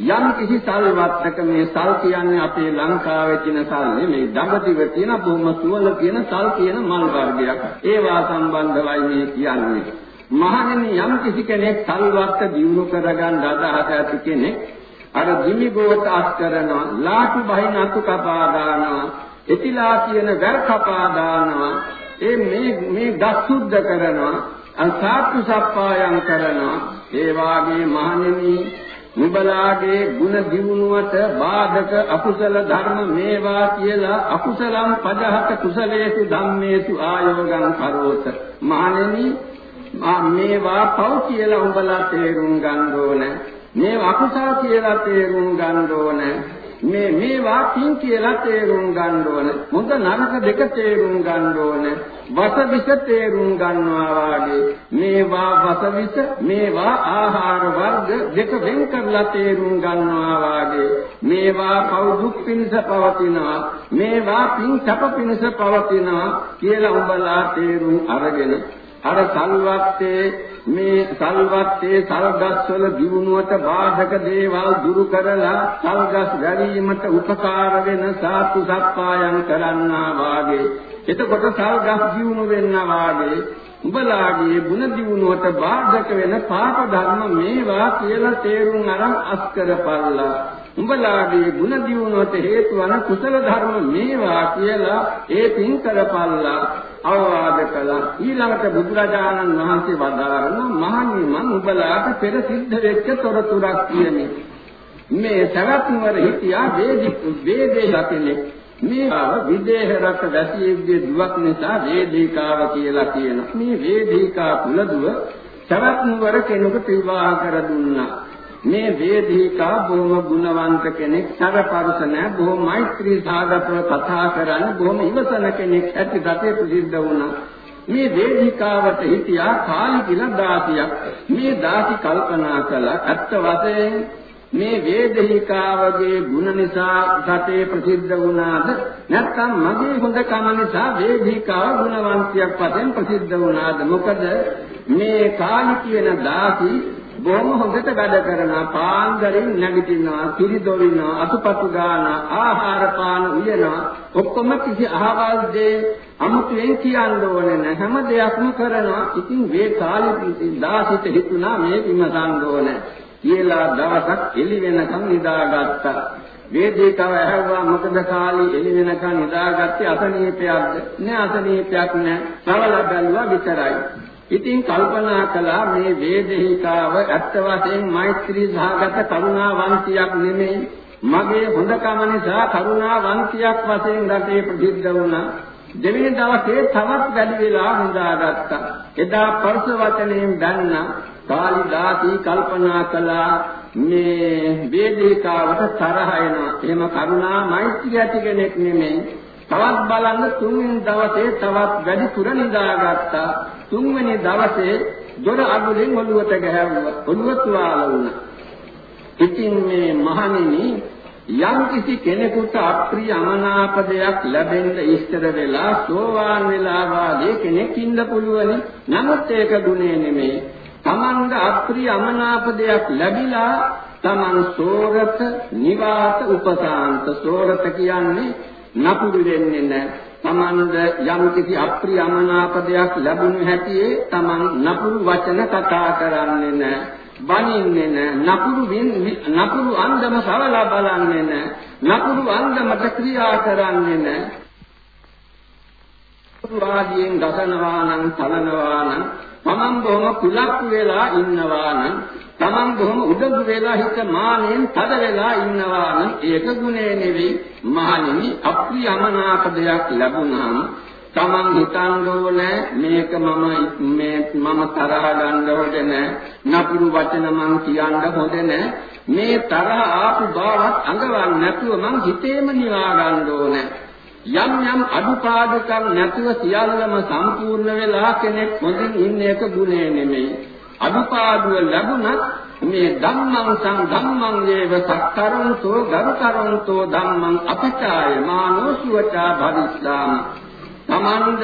යම් කිසි සල්වත්තක මේ සල් කියන්නේ අපේ ලංකාවේ තියෙන සල් නෙමෙයි දඹදිව තියෙන බොහොම සුවල තියෙන සල් කියන මල් වර්ගයක්. ඒවා සම්බන්ධවයි මේ කියන්නේ. මහණෙනි යම් කිසි කෙනෙක් සල්වත්ත දියුණු කරගන්න අදහස ඇති කෙනෙක් අර දිමි ගෝත අස් කරනවා ලාටු බහින අතු කපා දානවා එතිලා කියන වැල් කපා දානවා ඒ මේ මේ ගස් සුද්ධ කරනවා අසාත්තු සප්පායම් කරනවා ඒ වාගේ මහණෙනි නුඹලාගේ ಗುಣ දිනුවට බාධක අකුසල ධර්ම මේවා කියලා අකුසලම් පදහත කුසලේසු ධම්මේසු ආයෝගං කරෝත මහණෙනි මේවා පව් කියලා උඹලා තේරුම් ගන්න ඕනේ මේ අකුසල කියලා තේරුම් ගන්න ඕන. මේ මේවා පින් කියලා තේරුම් ගන්න ඕන. මොකද නරක දෙක තේරුම් ගන්න ඕන. වසවිස තේරුම් ගන්නවා වාගේ මේවා වසවිස මේවා ආහාර වර්ග දෙක වෙන් කරලා තේරුම් ගන්නවා වාගේ මේවා පෞදුක් පිණිස පවතිනවා මේවා පින් සැප පිණිස පවතිනවා කියලා උඹලා තේරුම් අරගෙන අර සල්වත්තේ මේ සල්වත්තේ සල්ගස් වල දිනුවට බාධක දේවල් දුරු කරලා සල්ගස් ගැනීමට උපකාර වෙන සාතු සප්පායම් කරන්නා වාගේ. එතකොට සල්ගස් දිනු වෙන්නා වාගේ උඹලාගේ ಗುಣ දිනුවට බාධක වෙන පාප ධර්ම මේවා කියලා තේරුම් අරන් අස්කරපල්ලා උඹලාගේ ಗುಣ දිනුවට හේතු වන කුසල ධර්ම මේවා කියලා ඒ පින් කරපල්ලා අවවාද කළා. ඊළඟට බුදුරජාණන් වහන්සේ වදාරන මහණනි මම උඹලාට පෙර සිද්ධ වෙච්ච තොරතුරක් කියන්නේ මේ සවැත් නුවර හිටියා වේදික වේදේ කෙනෙක් මේවා විදේහ රට වැසියෙක්ගේ දුවක් නිසා වේදිකාව කියලා කියන මේ වේදිකා කුලදුව සවැත් නුවර කෙනෙකුට විවාහ කර දුන්නා. මේ වේදිකා බොහොම ගුණවන්ත කෙනෙක් සරපරුස නැහැ බොහොම මෛත්‍රී සාගතව කතා කරන බොහොම ඉවසන කෙනෙක් ඇති ගතේ ප්‍රසිද්ධ වුණා. මේ වේදිකාවට හිටියා කාලි කියලා දාසියක් මේ දාසි කල්පනා කළා ඇත්ත වශයෙන් මේ වේදිකාවගේ ගුණ නිසා ගතේ ප්‍රසිද්ධ වුණාද? නැත්නම් මගේ හොඳ කම නිසා වේදිකාව ගුණවන්තියක් වශයෙන් ප්‍රසිද්ධ වුණාද? මොකද මේ කාලි කියන දාසි බොහොම හොඳට වැඩ කරනවා පාන්දරින් නැගිටිනවා පිරිදොරිනවා අතුපතු ගන්නවා ආහාර පාන උයනවා ඔක්කොම කිසි අහවල් දෙය අමුතුවෙන් කියන්න ඕනේ නැහැ. හැම දෙයක්ම කරනවා. ඉතින් මේ කාලේ දාසිත හිතුණා මේ විමසන්න ඕනේ. කියලා දවසක් එළි වෙනකන් නිදාගත්තා. වේදිකාව ඇහුවා මොකද කාලේ? එළි වෙනකන් නිදාගත්තේ අසනීපයක්ද? නෑ අසනීපයක් නෑ. සවල බැලුවා විතරයි. ඉතින් කල්පනා කළා මේ වේදේහිකාව ඇත්ත වශයෙන් මෛත්‍රී සහගත කරුණාවන්තියක් නෙමෙයි. මගේ හොඳකම නිසා කරුණාවන්තියක් වශයෙන් රටේ ප්‍රසිද්ධ වුණා. දෙවෙනි දවසේ තවත් වැඩි වෙලා හොඳාගත්තා. එදා පරස වචනයෙන් දැන්න කාලිදාසී කල්පනා කළා මේ වේදිකාවට තරහ එනවා. එහෙම කරුණා මෛත්‍රිය ඇති කෙනෙක් නෙමෙයි. තවත් බලන්න තුන්වෙනි දවසේ තවත් වැඩි තුර නිදාගත්තා තුන්වෙනි දවසේ දොර අගුලෙන් ඔළුවට ගැහැව්වා. ඔළුව තුවාල වුණා. ඉතින් මේ මහණෙනි යම් කිසි කෙනෙකුට අප්‍රිය අමනාප දෙයක් ලැබෙන්න ඉස්තර වෙලා සෝවාන් වෙලා වාගේ කෙනෙක් ඉන්න පුළුවනි. නමුත් ඒක ගුණේ නෙමෙයි. Tamanda අප්‍රිය අමනාප දෙයක් ලැබිලා Taman සෝරත නිවාත උපසාන්ත සෝරත කියන්නේ නපුරු වෙන්නේ නැහැ. තමන්ද යම් කිසි අප්‍රියමනාප දෙයක් ලැබුණු හැටියේ තමන් නපුරු වචන කතා කරන්නේ නැහැ. බනින්නේ නැහැ. නපුරු නපුරු අන්දම සවලා බලන්නේ නැහැ. නපුරු අන්දමට ක්‍රියා කරන්නේ නැහැ. වාදියෙන් දසනවා නම් තලනවා නම් තමන් බොහොම කුලක් වෙලා ඉන්නවා නම් තමන් බොහොම උඩඟු වෙලා හිත මානෙන් තද වෙලා ඉන්නවා නම් ඒක ගුණේ නෙවෙයි මහණෙනි අප්‍රියමනාප දෙයක් ලැබුණාම තමන් හිතන්න ඕනේ මේක මම මේ මම තරහ ගන්න හොඳ නැහැ නපුරු වචන මං කියන්න හොඳ නැහැ මේ තරහ ආපු බවත් අඟවන්න නැතුව මං හිතේම නිවා ගන්න ඕනේ. යම් යම් අඩුපාඩුකම් නැතුව සියල්ලම සම්පූර්ණ වෙලා කෙනෙක් හොඳින් ඉන්න එක ගුණය නෙමෙයි. අඩුපාඩුව ලැබුණත් මේ ධම්මං සං ධම්මං වේව සක්කරන්තෝ ගරුකරන්තෝ ධම්මං අපචාය මානෝසුවචා භවිස්සාමි තමන්ද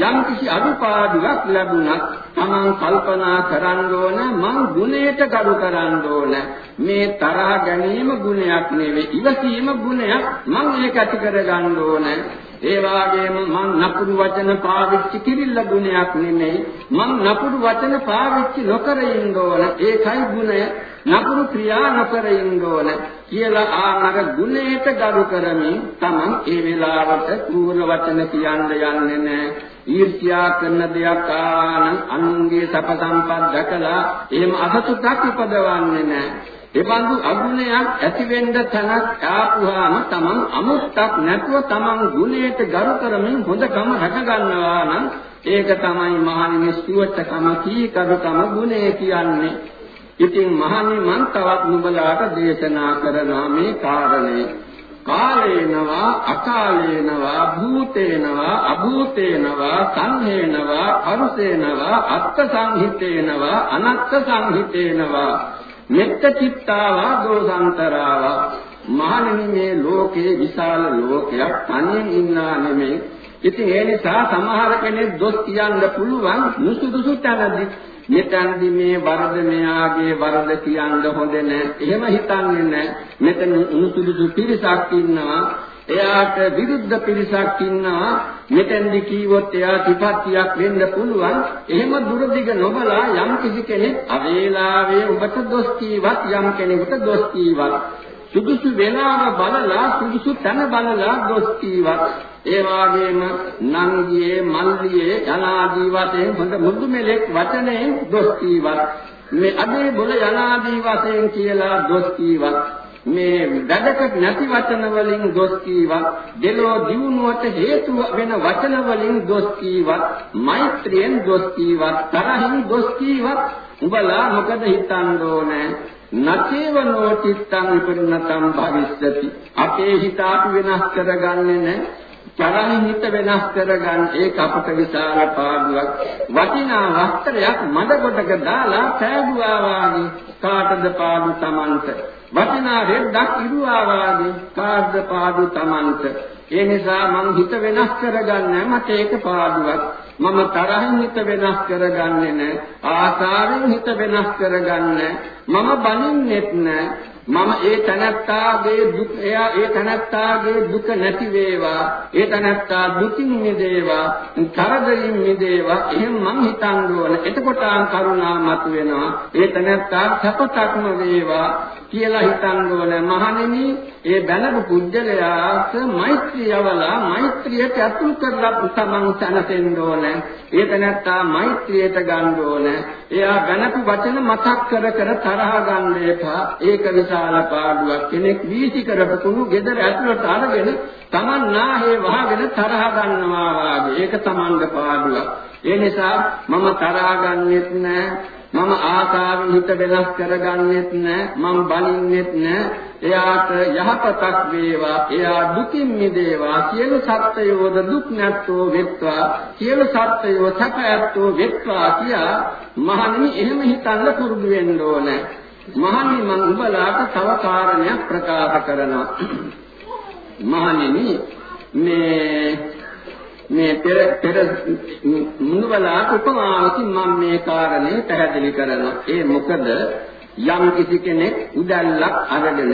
යම් කිසි අඩුපාඩුවක් ලැබුණත් තමන් කල්පනා කරන්න ඕන මං ගුණයට ගරු කරන්න ඕන. මේ තරහ ගැනීම ගුණයක් නෙවෙයි ඉවසීම ගුණයක් මං ඒක ඇති කර ගන්න ඕන. ඒ වාගේම මං නපුරු වචන පාවිච්චි කිරිල්ල ගුණයක් නෙමෙයි. මං නපුරු වචන පාවිච්චි නොකර ඉන්න ඕන. ඒකයි ගුණය. නපුරු ක්‍රියා නොකර ඉන්න ඕන කියලා ආනර ගුණයට ගරු කරමින් තමන් ඒ වෙලාවට කූර වචන කියන්න යන්නේ නැහැ. ඊර්ෂ්‍යා කරන දෙයක් ආන අනුන්ගේ සප සම්පත් දැකලා එහෙම අසතුටක් ඉපදවන්නේ නැහැ. එබඳු අගුණයක් ඇති වෙන්න තැනක් ආපුවාම තමන් අමුත්තක් නැතුව තමන් ගුණයට ගරු කරමින් හොඳකම රැක ගන්නවා නම් ඒක තමයි මහණෙනි සුවචකම කීකරුකම ගුණය කියන්නේ. ඉතින් මහණනි මං තවත් නුඹලාට දේශනා කරනවා මේ කාරණේ. කාලේනවා අකාලේනවා භූතේනවා අභූතේනවා සංහේනවා අරුසේනවා අත්ථ සංහිතේනවා අනත්ථ සංහිතේනවා මෙත්ත චිත්තාවා දෝසාන්තරාවා මහණෙනි මේ ලෝකේ විශාල ලෝකයක් තනියෙන් ඉන්නා නෙමෙයි ඉතින් ඒ නිසා සමහර කෙනෙක් දොස් කියන්න පුළුවන් නුසුදුසු තැනදී මෙතනදි මේ වරද මෙයාගේ වරද කියන්න හොඳ නැහැ. එහෙම හිතන්නේ නැහැ. මෙතන නුසුදුසු පිරිසක් ඉන්නවා. එයාට විරුද්ධ පිරිසක් ඉන්නවා මෙතෙන්දි කීවොත් එයා ත්‍රිපත්තියක් වෙන්න පුළුවන්. එහෙම දුරදිග නොබලා යම් කිසි කෙනෙක් අවේලාවේ ඔබට දොස් කීවත් යම් කෙනෙකුට දොස් කීවත් සුදුසු වෙලාව බලලා සුදුසු තැන බලලා දොස් කීවත් ඒ වාගේම නංගියේ මල්ලියේ යනාදී වශයෙන් හොඳ මුදු මෙලෙක් වචනයෙන් දොස් කීවත් මේ අදේ බොල යනාදී වශයෙන් කියලා දොස් කීවත් මේ වැඩකට නැති වචන වලින් දොස් කීවත් දෙලෝ දියුණුවට හේතු වෙන වචන වලින් දොස් කීවත් මෛත්‍රියෙන් දොස් කීවත් තරහින් දොස් කීවත් උඹලා මොකද හිතන්න ඕනේ? නචේවනෝ චිත්තං විපරිණතං භවිස්සති. අපේ හිත අපි වෙනස් කරගන්නේ නැහැ. තරහින් හිත වෙනස් කරගන්න ඒක අපට විශාල පාඩුවක්. වටිනා වස්ත්‍රයක් මඩ කොටක දාලා පෑදුවා වාගේ කාටද පාඩු Tamanට? වටිනා රෙද්දක් ඉරුවා වාගේ කාටද පාඩු Tamanට ඒ නිසා මං හිත වෙනස් කරගන්නේ මට ඒක පාඩුවක් මම තරහින් හිත වෙනස් කරගන්නේ නැහැ ආසාවෙන් හිත වෙනස් කරගන්නේ මම බනින්නෙත් නැහැ මම ඒ තනත්තාගේ දුක් එයා ඒ තනත්තාගේ දුක නැති වේවා ඒ තනත්තා දුකින් මිදේවා කරදරින් මිදේවා. එහෙම මං හිතන්න ඕන. එතකොට ආන් කරුණා මත වෙනවා ඒ තනත්තා සපතක්ම වේවා. කියලා හිතන්න ඕන මහණෙනි ඒ බැලපු පුජ්‍යලයාට මෛත්‍රිය යවලා මෛත්‍රියට අතුල් කරලා තමන් සැනසෙන්න ඕන. ඒ තනත්තා මෛත්‍රියට ගන්න ඕන. එයා බැලපු වචන මතක් කර කර තරහ ගන්න එපා. ඒක විශාල පාඩුවක්. කෙනෙක් වීසි කරපු කුණු ගෙදර ඇතුළට අරගෙන තමන් නාහේ වහගෙන තරහ ගන්නවා වාගේ. ඒක තමන්ගේ පාඩුවක්. ඒ නිසා මම තරහ ගන්නෙත් නෑ. මම ආසාවෙන් හිත වෙනස් කරගන්නෙත් නෑ මම බලින්නෙත් නෑ. එයාට යහපතක් වේවා එයා දුකින් මිදේවා සියලු සත්ත්වයෝද දුක් නැත්තෝ වෙත්වා සියලු සත්ත්වයෝ සැප ඇත්තෝ වෙත්වා කියා මහණනි එහෙම හිතන්න පුරුදු වෙන්න ඕනේ. මහණනි මම උඹලාට තව කාරණයක් ප්‍රකාශ කරනවා. මහණෙනි මේ මේ පෙර පෙර මුනවලා උපමාවකින් මම මේ කාරණේ පැහැදිලි කරනවා. ඒ මොකද යම් කිසි කෙනෙක් උදැල්ලක් අරගෙන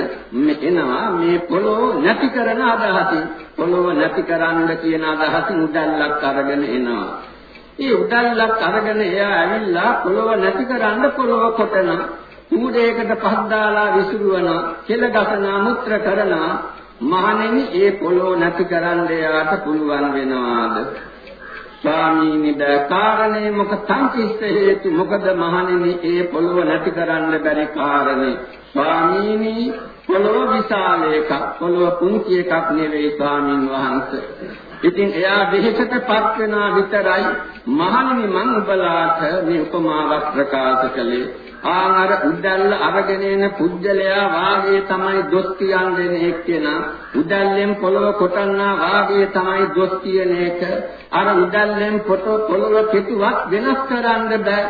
එනවා මේ පොළොව නැති කරන අදහසින් පොළොව නැති කරන්න කියන අදහසින් උදැල්ලක් අරගෙන එනවා. ඒ උදැල්ලක් අරගෙන එයා ඇවිල්ලා පොළොව නැති කරන්න පොළොව කොටන කුඩේකට පහක් දාලා විසිරුවනවා, කෙල ගසනවා, මුත්‍ර කරනවා මහණෙනි ඒ පොළොව නැති කරන්න යාට පුළුවන් වෙනවාද ස්වාමීනි කාරණේ මොක සංකිෂ්ඨ හේතු මොකද මහණෙනි ඒ පොළොව නැති කරන්න බැරි කාරණේ ස්වාමීනි පොළොව විශාල එකක් පොළොව පුංචි එකක් නෙවෙයි ස්වාමින් වහන්සේ. ඉතින් එයා දෙහිසටපත් වෙනා විතරයි මහණෙනි මං ඔබලාට මේ උපමාවක් ප්‍රකාශ කළේ. ආන් අර උඩල්ල අරගෙන එන පුජ්‍යලයා වාගේ තමයි දොස් කියන්නේ එක්කෙනා උඩල්ලෙන් පොළව කොටන්නා වාගේ තමයි දොස් කියන එක අර උඩල්ලෙන් පොට පොළව කෙටුවක් වෙනස් කරන්න බෑ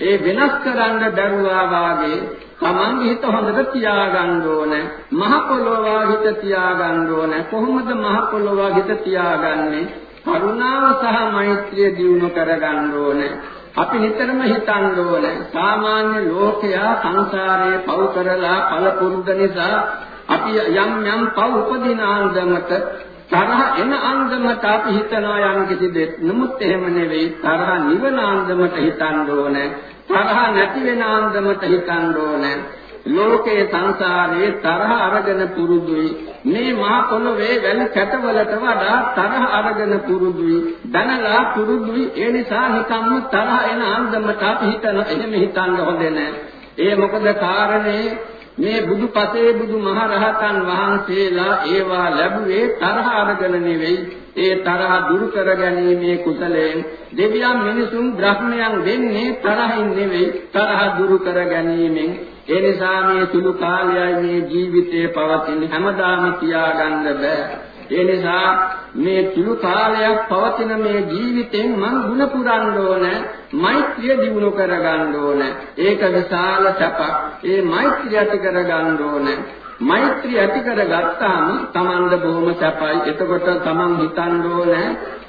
ඒ වෙනස් කරන්න බැරුවා වාගේ තමන්ගේ හිත හොඳට තියාගන්න ඕනේ. මහ පොළොව හිත තියාගන්න ඕනේ. කොහොමද මහ පොළොව හිත තියාගන්නේ? කරුණාව සහ මෛත්‍රිය දියුණු කරගන්න ඕනේ. අපි නිතරම හිතන්න ඕනේ සාමාන්‍ය ලෝකයා සංසාරයේ පව් කරලා ඵල පුරුද්ද නිසා අපි යම් යම් පව් උපදින ආන්දමට තරහ එන ආන්දමට අපි හිතනවා යම් කිසි දෙයක්. නමුත් එහෙම නෙවෙයි තරහ නිවන ආන්දමට හිතන්න ඕනේ. තරහ නැති වෙන ආන්දමට හිතන්න ඕනේ. ලෝකේ සංසාරේ තරහ අරගෙන පුරුදුයි. මේ මහ පොළොවේ වැලි කැටවලට වඩා තරහ අරගෙන පුරුදුයි. දනලා පුරුදුයි. ඒ නිසා නිකම්ම තරහ එන අන්දමට අපි හිතන එහෙම හිතන්න හොඳ නැහැ ඒ මොකද කාරණේ? මේ බුදුපසේ බුදු මහරහතන් වහන්සේලා ඒවා ලැබුවේ තරහ අරගෙන නෙවෙයි. ඒ තරහ දුරු කර ගැනීමේ කුසලයෙන් දෙවියන් මිනිසුන් බ්‍රහ්මයන් වෙන්නේ තරහින් නෙවෙයි තරහ දුරු කර ගැනීමෙන්. ඒ නිසා මේ සුළු කාලයයි මේ ජීවිතේ පවතින හැමදාම තියාගන්න බෑ. ඒ නිසා මේ සුළු කාලයක් පවතින මේ ජීවිතෙන් මං ಗುಣ පුරන්න ඕන මෛත්‍රිය දිනු කරගන්න ඕන. ඒක විශාල සැපක්. ඒ මෛත්‍රිය ඇති කරගන්න ඕන. මෛත්‍රිය ඇති කරගත්තාම Tamanda බොහොම සැපයි. එතකොට Taman හිතන්න ඕන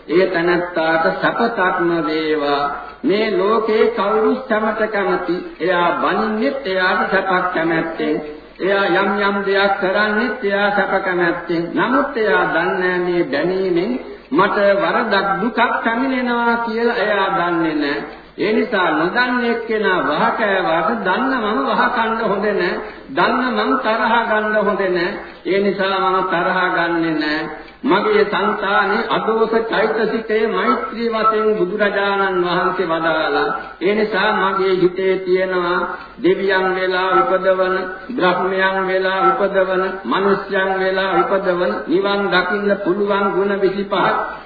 ඒ තනත්තාට සපතක්ම වේවා. මේ ලෝකේ කවුරු සමත කැමති. එයා බනින්නෙත් එයාට සපක් කැමැත්තෙන්. එයා යම් යම් දෙයක් කරන්නෙත් එයා සප කැමැත්තෙන්. නමුත් එයා දන්නේ මේ බැනීමෙන් මට වරදක් දුකක් පැමිණෙනවා කියලා එයා දන්නේ නැහැ. ඒ නිසා නොදන්නේ එක්කෙනා වහ කෑවාට දන්න මම වහ කන්න හොඳ නැහැ. දන්න මම තරහ ගන්න හොඳ නැහැ. ඒ නිසා මම තරහ ගන්නෙ නැහැ. මගේ సంతානේ අදෝස චෛතසිකයේ මෛත්‍රී වශයෙන් බුදුරජාණන් වහන්සේ වදාලා ඒ නිසා මගේ හිතේ තියෙනවා දෙවියන් වෙලා උපදවන බ්‍රහ්මයන් වෙලා උපදවන මිනිස්යන් වෙලා උපදවන නිවන් දකින්න පුළුවන් ගුණ 25ක්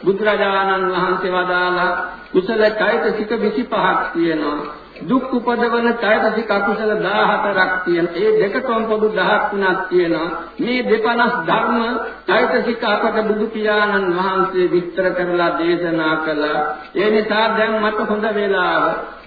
බුදුරජාණන් වහන්සේ වදාලා කුසල චෛතසික 25ක් තියෙනවා. දුක් උපදවන චෛතසික අකුසල 14ක් තියෙන. ඒ දෙකටම පොදු 13ක් තියෙනවා. මේ දෙපනස් ධර්ම චෛතසික අපට බුදු පියාණන් වහන්සේ විස්තර කරලා දේශනා කළා. ඒ නිසා දැන් මට හොඳ වෙලාව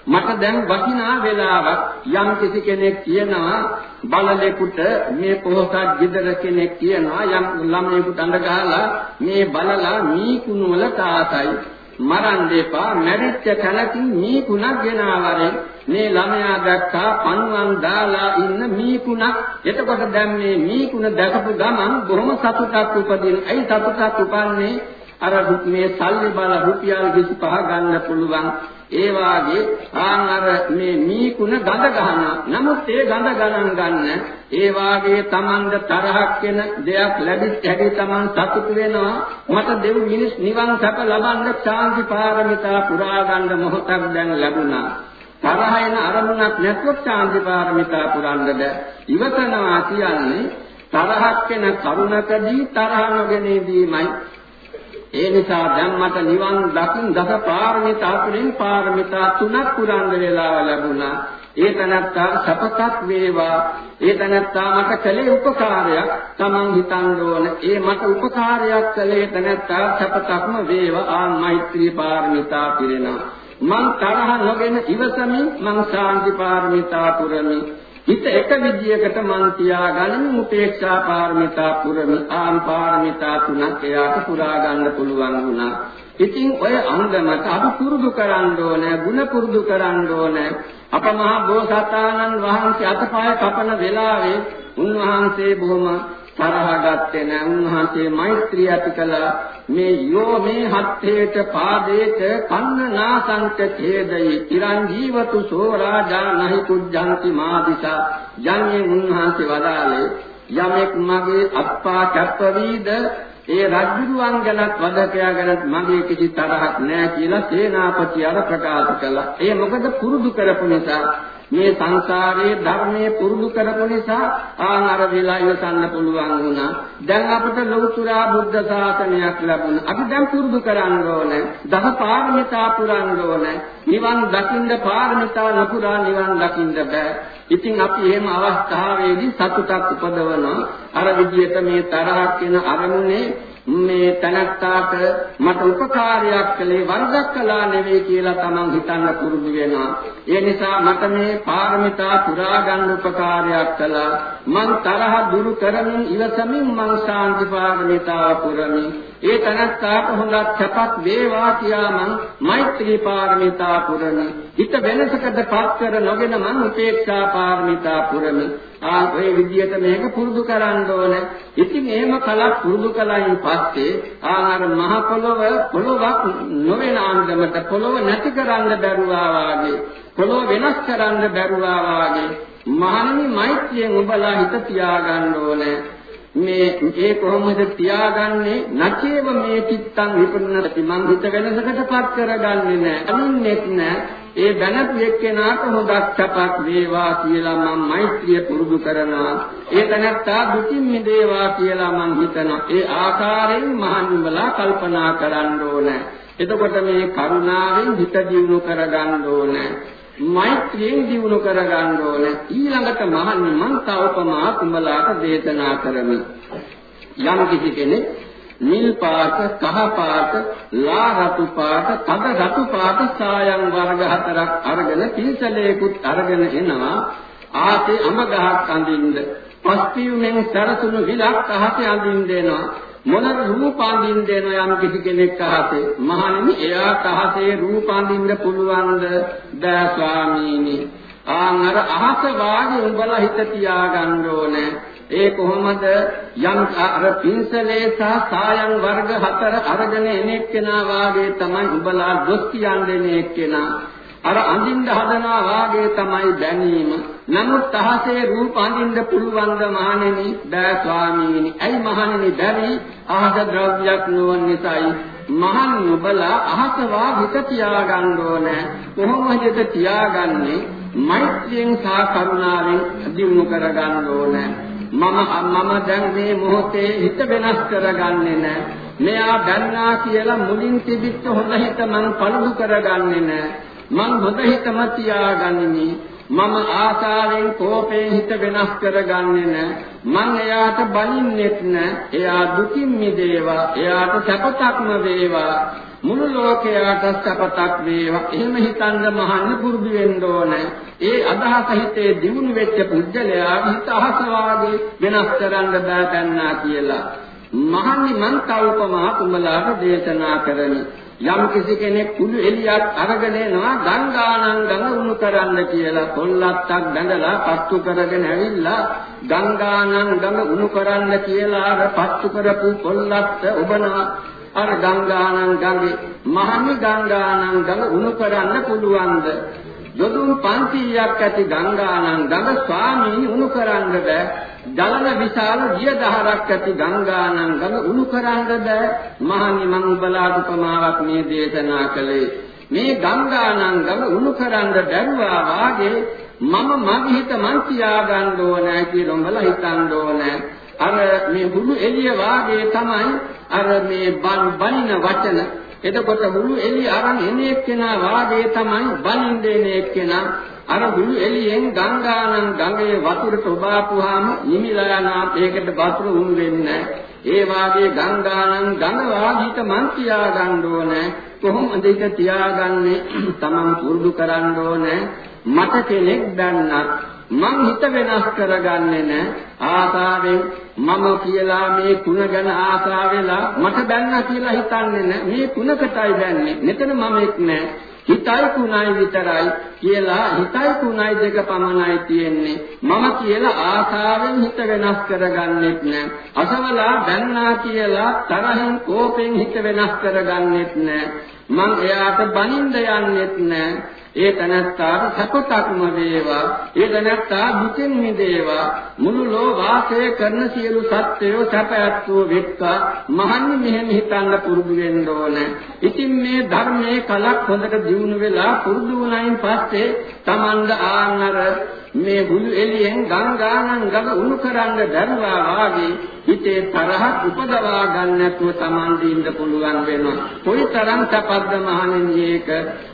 මට දැන් වටිනා වෙලාවක් යම් කිසි කෙනෙක් කියනවා බලලෙකුට මේ පොහොසත් ගෙදර කෙනෙක් කියනවා යම් ළමයෙකුට අඬ ගහලා මේ බලලා මී කුණු වල තාතයි මරන් දෙපා මැරිච්ච තැනකින් මීකුණක් ගෙනාවරෙන් මේ ළමයා දැක්කා පණුවන් දාලා ඉන්න මීකුණක් එතකොට දැන් මේ මීකුණ දැකපු ගමන් බොහොම සතුටක් උපදින. ඇයි සතුටක් උපන්නේ? අර මේ සල්ලි බල රුපියල් 25 ගන්න පුළුවන්. ඒ වාගේ ආන් අර මේ මීකුණ ගඳ ගන්නවා නමුත් ඒ ගඳ ගණන් ගන්න ඒ වාගේ Tamand තරහක් වෙන දෙයක් ලැබිච්ච හැටි Taman සතුටු වෙනවා. මට දෙව් මිනිස් නිවන් සැප ලබන්න ශාන්ති පාරමිතා පුරා ගන්න මොහොතක් දැන් ලැබුණා. තරහ එන අරමුණක් නැත්නම් ශාන්ති පාරමිතා පුරන්න බෑ ඉවතනවා කියන්නේ තරහක් වෙන කරුණකදී තරහ නොගෙනීමයි. ඒ නිසා දැන් මට නිවන් දකින් දස පාරමිතා තුලින් පාරමිතා තුනක් පුරන්න වෙලාව ලැබුණා. ඒ තනත්තා සපතක් වේවා. ඒ තනත්තා මට කළේ උපකාරයක්. Taman හිතන්න ඕන. ඒ මට උපකාරයක් කළේ තනත්තා සපතක්ම වේවා. ආ මෛත්‍රී පාරමිතා පිරෙනවා. මං තරහ නොගෙන ඉවසමින් මං ශාන්ති පාරමිතා පුරමි. හිත එක විදියකට මං තියාගන්න උපේක්ෂා පාරමිතා පුරමි ආම් පාරමිතා තුනක් එයාට පුරා ගන්න පුළුවන් වුණා. ඉතින් ඔය අංගමත අපි පුරුදු කරන්න ඕනේ, ಗುಣ පුරුදු කරන්න ඕනේ. අප මහා බෝසතාණන් වහන්සේ අතපය කපන වෙලාවේ උන්වහන්සේ බොහොම තරහ ගත්තේ නැ උන්වහන්සේ මෛත්‍රිය ඇති කළා. මේ යෝ මේ හත්තේට පාදේට කන්න නාසංක ඡේදයි. චිරංජීවතු සෝ රාජා නහි කුජ්ජන්ති මාදිසා. යන්නේ උන්වහන්සේ වදාලේ යමෙක් මගේ අප්පා කැප්පවීද? ඒ රජුරුවන් ගැනත් වදකයා ගැනත් මගේ කිසි තරහක් නැහැ කියලා සේනාපති අර ප්‍රකාශ කළා. ඒ මොකද පුරුදු කරපු නිසා මේ සංසාරයේ ධර්මයේ පුරුදු කරපු නිසා ආන් අර විලා ඉවසන්න පුළුවන් වුණා. දැන් අපිට ලෞතුරා බුද්ධ ශාසනයක් ලැබුණා. අපි දැන් පුරුදු කරන්න ඕනේ. දහ පාරමිතා පුරන්න ඕනේ. නිවන් දකින්න පාරමිතා නපුරා නිවන් දකින්න බෑ. ඉතින් අපි එහෙම අවස්ථාවේදී සතුටක් උපදවනවා. අර විදිහට මේ තරහක් වෙන අරමුණේ මේ තනත්තාට මට උපකාරයක් කළේ වරදක් කළා නෙවෙයි කියලා තමන් හිතන්න පුරුදු වෙනවා. ඒ නිසා මට මේ පාරමිතා පුරා ගන්න උපකාරයක් කළා. මං තරහ දුරු කරමින් ඉවසමින් මං ශාන්ති පාරමිතා පුරමි. ඒ තනත්තාට හොඳක් සැපක් වේවා කියා මං මෛත්‍රී පාරමිතා පුරමි. හිත වෙනසකට පත් කර නොගෙන මං උපේක්ෂා පාරමිතා පුරමි. ආ ඔය විදියට මේක පුරුදු කරන්න ඕනේ. ඉතින් එහෙම කලක් පුරුදු කලයින් පස්සේ ආහාර මහ පොළොව පොළොවක් නොවන ආන්දමට පොළොව නැති කරන්න බැරුවා වාගේ පොළොව වෙනස් කරන්න බැරුවා වාගේ මහණනි මෛත්‍රියෙන් ඔබලා හිත තියාගන්න ඕනේ. මේ ඒ කොහොමද තියාගන්නේ නැචේව මේ චිත්තං විපන්නති මං හිත වෙනසකටපත් කරගන්නේ නැහැ අනින්නෙත් නැහැ ඒ දැනපු එක්කෙනාට හොඳක් සපක් වේවා කියලා මම මෛත්‍රිය පුරුදු කරනවා. ඒ තැනත්තා දුකින් මිදේවා කියලා මම හිතනවා. ඒ ආකාරයෙන් මහන්වලා කල්පනා කරන්න ඕනේ. එතකොට මේ කරුණාවෙන් හිත දියුණු කරගන්න ඕනේ. මෛත්‍රියෙන් දියුණු කරගන්න ඕනේ. ඊළඟට මහන්නේ මං තවපමා කුඹලාට දේශනා කරමි. යම් කිසි කෙනෙක් නිල් පාට, කහ පාට, ලා රතු පාට, තද රතු පාට සායම් වර්ග හතරක් අරගෙන පින්සලේකුත් අරගෙන එනවා. ආතේ අඹ ගහක් අඳින්න. පස්තියුමෙන් සරසුණු විලක් අහසේ අඳින්න දෙනවා. මොන රූප අඳින්න දෙනවා යම් කිසි කෙනෙක් අහසේ. මහණෙනි එයා අහසේ රූප අඳින්න පුළුවන්ද? දා ස්වාමීනි. ආන් අර අහස වාගේ උඹලා හිත තියාගන්න ඕනේ. ඒ කොහොමද යම් අර පින්සලේ සහ සායම් වර්ග හතර අරගෙන එනෙක් කෙනා වාගේ තමයි උඹලා දොස් කියන්නේ එක්කෙනා අර අඳින්න හදනවා වාගේ තමයි දැනීම. නමුත් අහසේ රූප අඳින්න පුළුවන් ද මහණෙනි? බෑ ස්වාමීනි. ඇයි මහණෙනි බැරි අහස ද්‍රව්‍යයක් නොවන නිසායි. මහන් නුබලා අහස වා හිත තියාගන්න ඕනේ. කොහොමද තියාගන්නේ? මෛත්‍රියෙන් සහ කරුණාවෙන් දිනු කරගන්න ඕනේ. මම මම දැන් මේ මොහොතේ හිත වෙනස් කරගන්නේ නැහැ. මෙයා ගන්නා කියලා මුලින් තිබිච්ච හොඳ හිත මං පළුදු කරගන්නේ නැහැ. මං හොඳ හිතම තියාගනිමි. මම ආසාවෙන් කෝපයෙන් හිත වෙනස් කරගන්නේ නැහැ. මං එයාට බනින්නෙත් නැහැ. එයා දුකින් මිදේවා. එයාට සැපතක්ම වේවා. මුළු ලෝකයට සපතක් වේවා එහෙම හිතන්න මහන්න පුරුදු වෙන්න ඕනේ ඒ අදහස හිතේ දියුණු වෙච්ච පුද්ගලයා හිත අහස වාගේ වෙනස් කරන්න බෑ ගන්නා කියලා මහන්නි මං තවපමා කුඹලාට දේශනා කරමි යම් කිසි කෙනෙක් කුළු එලියක් අරගෙන එනවා ගංගානං ගඟ උණු කරන්න කියලා කොල්ලත්තක් බැඳලා පත්තු කරගෙන ඇවිල්ලා ගංගානං ගඟ උණු කරන්න කියලා අර පත්තු කරපු කොල්ලත්ත ඔබනවා. අර ගංගානං ගඟේ මහනි ගංගානං ගඟ උණු කරන්න පුළුවන්ද? යොදුන් 500ක් ඇති ගංගානං ගඟ ස්වාමීන් උණු කරන්න බෑ. ජලන විශාල දිය දහරක් ඇති ගංගානං ගඟ උණු කරන්න බෑ. මහනි මං උබලාට උපමාවක් මේ දේශනා කළේ. මේ ගංගානං ගඟ උණු කරන්න බැරුවා වාගේ මම මගේ හිත මං තියාගන්න ඕනෑ කියලා උඹලා හිතන්න ඕනෑ. අර මේ හුළු එළිය වාගේ තමයි අර මේ බන් බනින වචන. එතකොට හුළු එළිය අරන් එන එක්කෙනා වාගේ තමයි බනින් දෙන එක්කෙනා අර හුළු එළියෙන් ගංගානම් ගඟේ වතුරට ඔබාපුවාම නිමිලා යනවා ඒකට වතුර උණු වෙන්නේ ඒ වාගේ ගංගානම් ගඟ වාගීත මං තියාගන්න ඕනේ. කොහොමද ඒක තියාගන්නේ? තමන් පුරුදු කරන්න ඕනේ. මට කෙනෙක් දැන්නත් මං හිත වෙනස් කරගන්නේ නැහැ. ආසාවෙන් මම කියලා මේ කුණ ගැන ආසා වෙලා මට බැන්නා කියලා හිතන්නේ නැහැ. මේ කුණකටයි බැන්නේ මෙතන මමෙක් නැහැ. හිතයි කුණයි විතරයි කියලා හිතයි කුණයි දෙක පමණයි තියෙන්නේ. මම කියලා ආසාවෙන් හිත වෙනස් කරගන්නෙත් නැහැ අසවලා බැන්නා කියලා තරහින් කෝපෙන් හිත වෙනස් කරගන්නෙත් නැහැ මං එයාට බනින්න යන්නෙත් නැහැ ඒ තනත්තාට සපතක්ම වේවා. ඒ තැනැත්තා දුකින් මිදේවා. මුළු ලෝ වාසය කරන සියලු සත්වයෝ සැපයත්වෝ වෙත්වා. මහන්නේ මෙහෙම හිතන්න පුරුදු වෙන්න ඕන. ඉතින් මේ ධර්මයේ කලක් හොඳට දියුණු වෙලා පුරුදු වුණයින් පස්සේ Tamanda ආන්නර මේ බුදු එළියෙන් ගංගානන් ගඟ උණු කරන්න දරුවා වාගේ හිතේ තරහක් උපදවා ගන්න නැතුව Taman දින්න පුළුවන් වෙනවා. කොයිතරම් සපද්ද මහණෙනි ඒක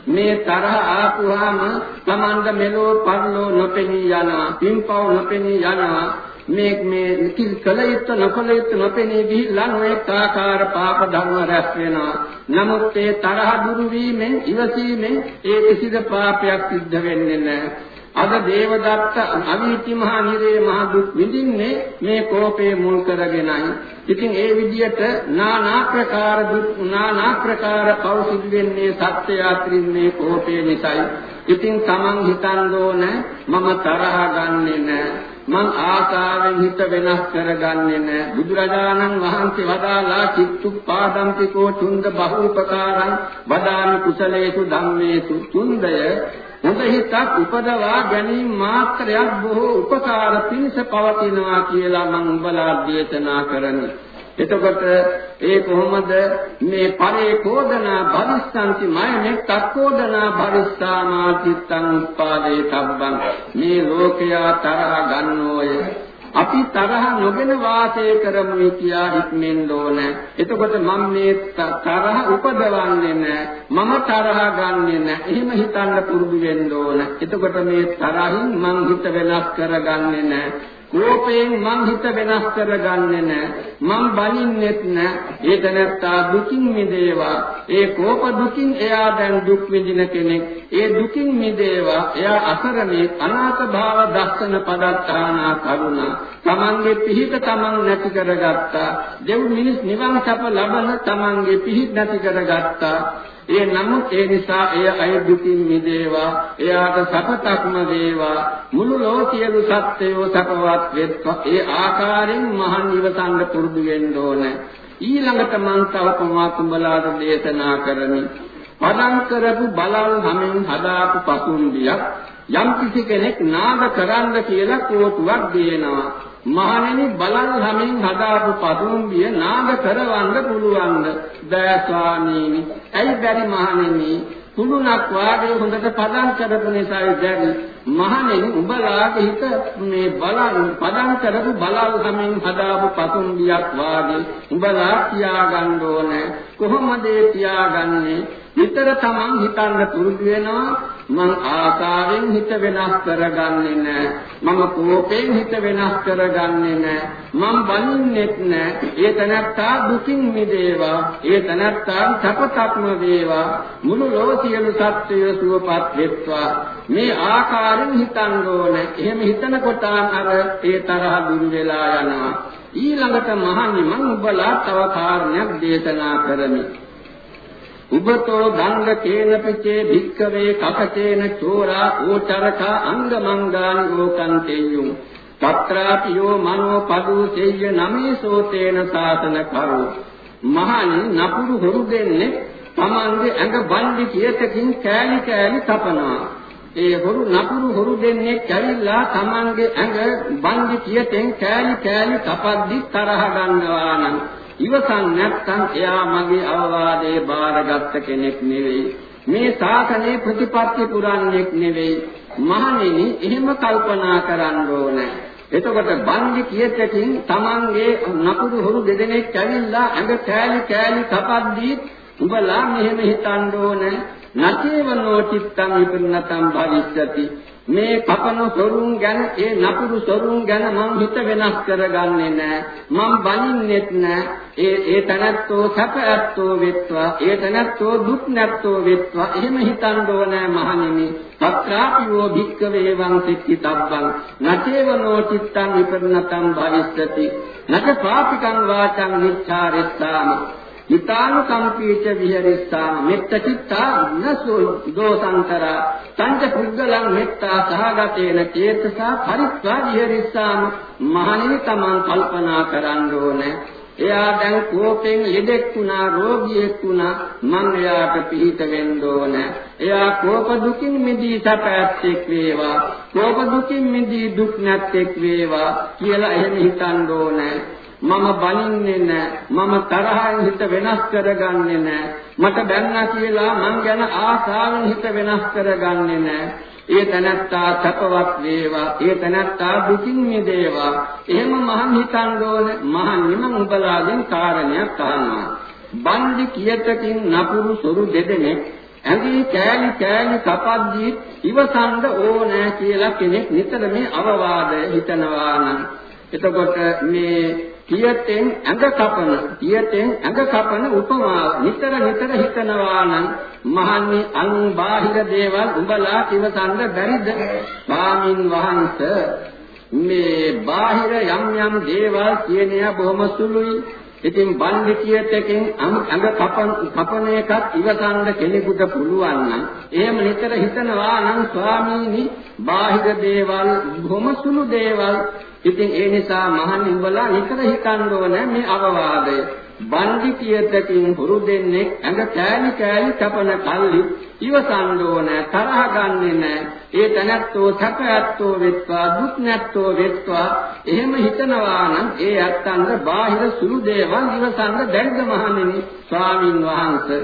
මේ තරහ ආපුවාම Tamanda මෙලෝ පරලෝ නොපෙනී යනවා. පින්පව් නොපෙනී යනවා. මේ මේ කල යුත්ත නොකල යුත්ත නොපෙනී ගිහිල්ලා නොඑක ආකාර පාප ධර්ම රැස් වෙනවා. නමුත් ඒ තරහ දුරු වීමෙන් ඉවසීමෙන් ඒ කිසිද පාපයක් සිද්ධ වෙන්නේ නැහැ. අද දේවදත්ත අවීති මහ නිරේ මහ දුක් විඳින්නේ මේ කෝපේ මුල් කරගෙනයි. ඉතින් ඒ විදිහට নানা ප්‍රකාර දුක් নানা ප්‍රකාර පෞසිල් වෙන්නේ සත්‍ය යාත්‍රින් මේ කෝපේ නිසායි. ඉතින් Taman හිතන්න ඕන මම තරහ ගන්නෙ නෑ. මං ආසාවෙන් හිත වෙනස් කරගන්නේ නැහැ බුදුරජාණන් වහන්සේ වදාලා චිත්තුප්පාදම්පිකෝ චුන්ද බහූපකාරං වදාමි කුසලේසු ධම්මේසු චුන්දය හොඳ හිතක් උපදවා ගැනීම මාත්‍රයක් බොහෝ උපකාර පිණිස පවතිනවා කියලා මම උඹලා දේශනා කරමි. එතකොට ඒ කොහොමද? මේ පරේ කෝදනා භවිස්සන්ති මයනේ තක්කෝදනා භවිස්සාමා චිත්තං උපාදේ තබ්බං මේ ලෝකයා තරහ ගන්නෝය. අපි තරහ නොගෙන වාසය කරමු කියා හිතෙන්න ඕන. එතකොට මම මේ තරහ උපදවන්නේ නැහැ. මම තරහ ගන්නෙ නැහැ. එහෙම හිතන්න පුරුදු වෙන්න ඕන. එතකොට මේ තරහින් මං හිත වෙනස් කරගන්නේ නැහැ. කෝපයෙන් මං හිත වෙනස් කරගන්නේ නැහැ. මං බනින්නෙත් නැහැ. ඒක නැත්තා දුකින් මිදේවා. ඒ කෝප දුකින් එයා දැන් දුක් විඳින කෙනෙක්. ඒ දුකින් මිදේවා. එයා අසරණේ අනාථ භාව දස්සන පදත්තානා කරුණා. තමන්ගේ පිහිට තමන් නැති කරගත්තා. දෙව් මිනිස් නිවන් සප ලබන තමන්ගේ පිහිට නැති කරගත්තා. ඒ නමුත් ඒ නිසා එය අය දුකින් මිදේවා එයාට සපතක්ම වේවා. මුළු ලෝකියලු සත්‍යෝ සපවත් වෙත්වා ඒ ආකාරයෙන් මහන් ඉවසන්න පුරුදු වෙන්න ඕන. ඊළඟට මං තව කුමාතුඹලාට දේශනා කරමි. පදම් කරපු බලල් හැමෙන් හදාපු පසුම්බියක් යම් කිසි කෙනෙක් නාග කරන්න කියලා කෝටුවක් දෙනවා. මහණෙනි බලන් හැමින් හදාපු පදුම්බිය නාග කරවන්න පුළුවන්ද? දෑ ස්වාමීනි. ඇයි බැරි මහණෙනි? කුළුණක් වාගේ හොඳට පදම් කරපු නිසායි බැරි. මහණෙනි උඹලාගේ හිත මේ බලන් පදම් කරපු බලල් හැමින් හදාපු පදුම්බියක් වාගේ උඹලා තියාගන්න ඕනේ. කොහොමද තියාගන්නේ? විතර තමන් හිතන්න පුරුදු වෙනවා. මං ආසාවෙන් හිත වෙනස් කරගන්නේ නැහැ. මම කෝපයෙන් හිත වෙනස් කරගන්නේ නැහැ. මං බනින්නෙත් නැහැ. ඒ තනත්තා දුකින් මිදේවා. ඒ තනත්තා සපතක්ම වේවා. මුළු ලෝසියලු සත්වය සුවපත් වෙත්වා. මේ ආකාරයෙන් හිතන්න ඕනේ. එහෙම හිතනකොට අර ඒ තරහ දුරු වෙලා යනවා. ඊළඟට මහනි මං ඔබලා තව කාරණයක් දේශනා කරමි. උබතෝ දංග කේන පිචේ භික්කවේ කකතේන චෝරා ඕචරකා අංගමංගානි ඕකන්තේයුම්. తත්‍රාපියෝ මනෝ පදුසෙය්‍ය නමේසෝ තේන සාසන කරෝ. මහණි නපුරු හොරු දෙන්නේ තමන්ගේ ඇඟ බන්දි කියතකින් කෑලි කෑලි තපනවා. ඒ හොරු නපුරු හොරු දෙන්නේ කැවිලා තමන්ගේ ඇඟ බන්දි කියතෙන් කෑලි කෑලි තපද්දි තරහ ගන්නවා නම් ඉවසන් නැත්නම් එයා මගේ අවවාදේ බාරගත්ත කෙනෙක් නෙවෙයි. මේ ශාසනයේ ප්‍රතිපත්ති පුරන්නේක් නෙවෙයි. මහණෙනි එහෙම කල්පනා කරන්න ඕනේ. එතකොට බන්දි කියතකින් Tamange නපුරු හොරු දෙදෙනෙක් ඇවිල්ලා ඇඟ කෑලි කෑලි කපද්දී උඹලා මෙහෙම හිතන්න ඕනේ. නචේවනෝ චිත්තං විපන්නතං භවිෂ්‍යති. මේ කපන සොරුන් ගැන ඒ නපුරු සොරුන් ගැන මං හිත වෙනස් කරගන්නේ නැහැ මං බනින්නෙත් නැහැ ඒ ඒ තනත්තෝ සැපැත්තෝ වෙත්වා ඒ තනත්තෝ දුක් නැත්තෝ වෙත්වා. එහෙම හිතන්න ඕනේ මහණෙනි. තත්‍රාපියෝ භික්කවේ වං සික්ඛිතබ්බං නචේවනෝ චිත්තං විපන්නතං භවිස්සති නච පාපිකං වාචං නිච්ඡාරෙත්තාම. ඊතානුකම්පීච විහෙරිස්සා මෙත්ත චිත්තා නසෝ දෝසංකර සංජ පුද්ගලං මෙත්තා සහගතේන චේතසා පරිත්වා විහෙරිස්සාම මහණෙනි තමන් කල්පනා කරන්න ඕනේ එයා දැන් කෝපෙන් ලෙඩෙක් වුණා රෝගියෙක් වුණා මං එයාට පිහිට වෙන්න ඕන. එයා කෝප දුකින් මිදී සැපැත්තෙක් වේවා. කෝප දුකින් මිදී දුක් නැත්තෙක් වේවා කියලා එහෙම හිතන්න ඕනේ. මම බනින්නේ නැහැ මම තරහින් හිත වෙනස් කරගන්නේ නැහැ මට බැන්නා කියලා මං ගැන ආසාවෙන් හිත වෙනස් කරගන්නේ නැහැ ඒ තනත්තා සපවත් වේවා. ඒ තනත්තා දුකින් මිදේවා. එහෙම මහන් හිතන්න ඕනේ. මහන් නිම උඹලාගෙන් කාරණයක් අහනවා. බන්දි කියතකින් නපුරු සොරු දෙදෙනෙක් ඇඟි කෑලි කෑලි කපද්දී ඉවසන්ද ඕනෑ කියලා කෙනෙක් නිතර මේ අවවාද හිතනවා නම්. එතකොට මේ කියතෙන් ඇඟ කපන කියතෙන් ඇඟ කපන උපමාව. නිතර නිතර හිතනවා නම් මහන්නේ අන් බාහිර දේවල් උඹලා ඉවසන්න බැරිද? ස්වාමින් වහන්සේ මේ බාහිර යම් යම් දේවල් කියන්නේ බොහොම සුළුයි. ඉතින් බන්දි කියතකින් ඇඟ කපන කපන එකත් ඉවසන්න කෙනෙකුට පුළුවන් නම් එහෙම නිතර හිතනවා නම් ස්වාමීනි බාහිර දේවල් බොහොම සුළු දේවල් ඉතින් ඒ නිසා මහන් උඹලා නිතර හිතන්න ඕනේ මේ අවවාදය. බන්දි කියතකින් හුරු දෙන්නේ ඇඟ කෑලි කෑලි කපන කල්ලි ඉවසන්න ඕනේ තරහ ගන්නෙ නෑ. ඒ තනත්තෝ සැපයත්තෝ වෙත්වා දුක් නැත්තෝ වෙත්වා එහෙම හිතනවා නම් ඒ අත්තන්ද බාහිර සුළු දේවල් ඉවසන්න බැරිද මහණෙනි ස්වාමින් වහන්සේ.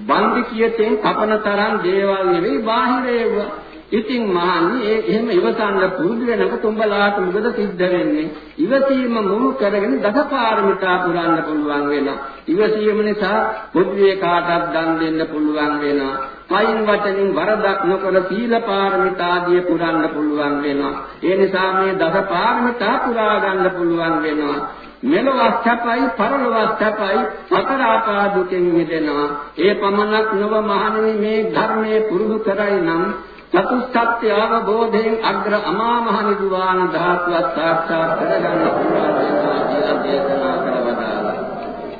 බන්දි කියතෙන් කපන තරම් දේවල් නෙවෙයි බාහිර ඒවා ඉතින් මහන්නේ ඒ එහෙම ඉවසන්න පුරුදු වෙනකොට උඹලාට මොකද සිද්ධ වෙන්නේ? ඉවසීම මුල් කරගෙන දසපාරමිතා පුරන්න පුළුවන් වෙනවා. ඉවසීම නිසා පොදුවේ කාටවත් දන් දෙන්න පුළුවන් වෙනවා. පයින් වචනින් වරදක් නොකර සීල පාරමිතාදිය පුරන්න පුළුවන් වෙනවා. ඒ නිසා මේ දසපාරමිතා පුරා ගන්න පුළුවන් වෙනවා. මෙලොවක් සැපයි පරලොවක් සැපයි සතර ආපා දුකෙන් මිදෙනවා ඒ පමණක් නොව මහණෙනි මේ ධර්මයේ පුරුදු කරයි නම් චතුස්සත්‍ය අවබෝධයෙන් අග්‍ර අමා මහ නිදුවාන ධාතුවත් සාක්ෂාත් කරගන්න පුළුවන් කියලා දේශනා කරවදාලා.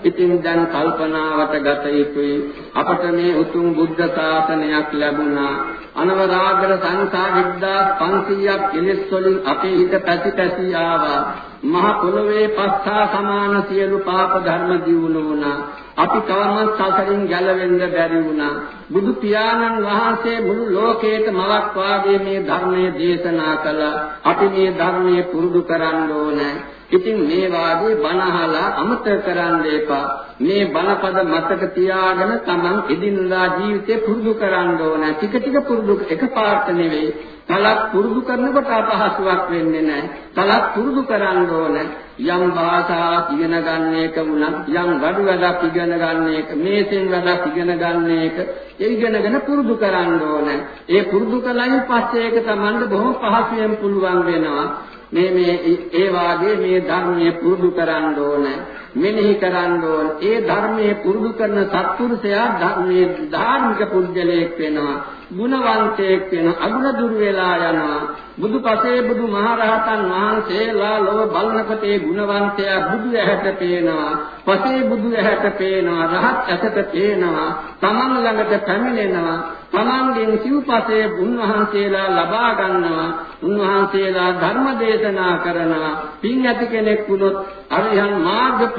ඉතින් දැන් කල්පනාවට ගත යුතුයි අපට මේ උතුම් බුද්ධ ශාසනයක් ලැබුණා. අනවරාගර සංසාර 1500ක් කෙලෙස් වලින් අපේ හිත පැති පැති ආවා. මහ පොළොවේ පස්සා සමාන සියලු පාප ධර්ම දියුණු වුණා. අපි තවමත් සසරින් ගැලවෙන්න බැරි වුණා. බුදු පියාණන් වහන්සේ මුළු ලෝකයට මවක් වාගේ මේ ධර්මයේ දේශනා කළා. අපි මේ ධර්මයේ පුරුදු කරන්න ඕනේ. ඉතින් මේ වාගේ බණ අහලා අමතක කරන්න එපා. මේ බණපද මතක තියාගෙන තමන් එදිනදා ජීවිතේ පුරුදු කරන්න ඕන. ටික ටික පුරුදු එකපාරට නෙවෙයි. තලක් පුරුදු කරනකොට අපහසුයක් වෙන්නේ නැහැ. තලක් පුරුදු කරන්න ඕන. යම් භාෂාවක් ඉගෙන ගන්න එක වුණත් යම් වඩු වැඩක් ඉගෙන ගන්න එක මේසෙන් වැඩක් ඉගෙන ගන්න එක ඒ ඉගෙනගෙන පුරුදු කරන්න ඕන. ඒ පුරුදු කලින් පස්සේ ඒක Tamanට බොහොම පහසුවෙන් පුළුවන් වෙනවා. මේ මේ ඒ වාගේ මේ ධර්මයේ පුරුදු කරන්න ඕන. මෙනෙහි කරන්න ඕන. ඒ ධර්මයේ පුරුදු කරන සත්පුරුෂයා ධර්මයේ ධාර්මික පුද්ගලයෙක් වෙනවා ගුණවන්තයෙක් වෙන අගුණ දුර වෙලා යනවා. බුදුපසේ බුදු මහරහතන් වහන්සේලා ලොව බලනකොට ඒ ගුණවන්තයා බුදු ඇහැට පේනවා පසේ බුදු ඇහැට පේනවා රහත් ඇසට පේනවා තමන් ළඟට පැමිණෙනවා. තමන්ගෙන් සිව්පසේ උන්වහන්සේලා ලබා ගන්නවා. උන්වහන්සේලා ධර්ම දේශනා කරනවා. පින් ඇති කෙනෙක් වුණොත් අරිහන්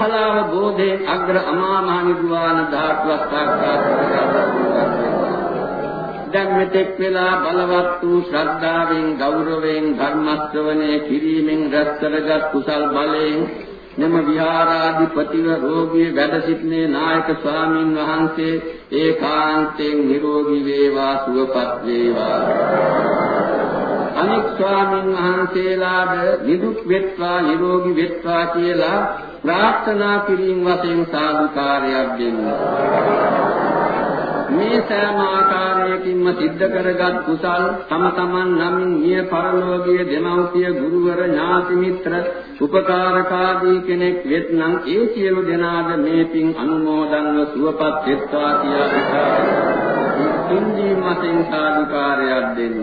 මාර්ගඵලාව බෝධේ අග්‍ර අමා මහ නිර්වාණ ධාතුවක් සාක්ෂාත් කරගන්නවා. දැන් මෙතෙක් වෙලා බලවත් වූ ශ්‍රද්ධාවෙන් ගෞරවයෙන් ධර්ම ශ්‍රවණය කිරීමෙන් රැස් කරගත් කුසල් බලයෙන් මෙම විහාරාධිපතිව රෝගී වැඩ සිටිනේ නායක ස්වාමින් වහන්සේ ඒකාන්තයෙන් නිරෝගී වේවා සුවපත් වේවා. අනික් ස්වාමින් වහන්සේලාද නිදුක් වෙත්වා නිරෝගී වෙත්වා කියලා ප්‍රාර්ථනා කිරීම වශයෙන් සාදුකාරයක් දෙන්න මේ සෑම ආකාරයකින්ම සිද්ධ කරගත් කුසල් තම තමන් නමින් මිය පරලෝකීය දෙමව්පිය ගුරුවර ඥාති මිත්‍ර උපකාරකාදී කෙනෙක් වෙත්නම් ඒ සියලු දෙනාද මේ පින් අනුමෝදන්ව සුවපත් වෙත්වා කියා ඉතින් ජීවයෙන් සාදුකාරයක් දෙන්න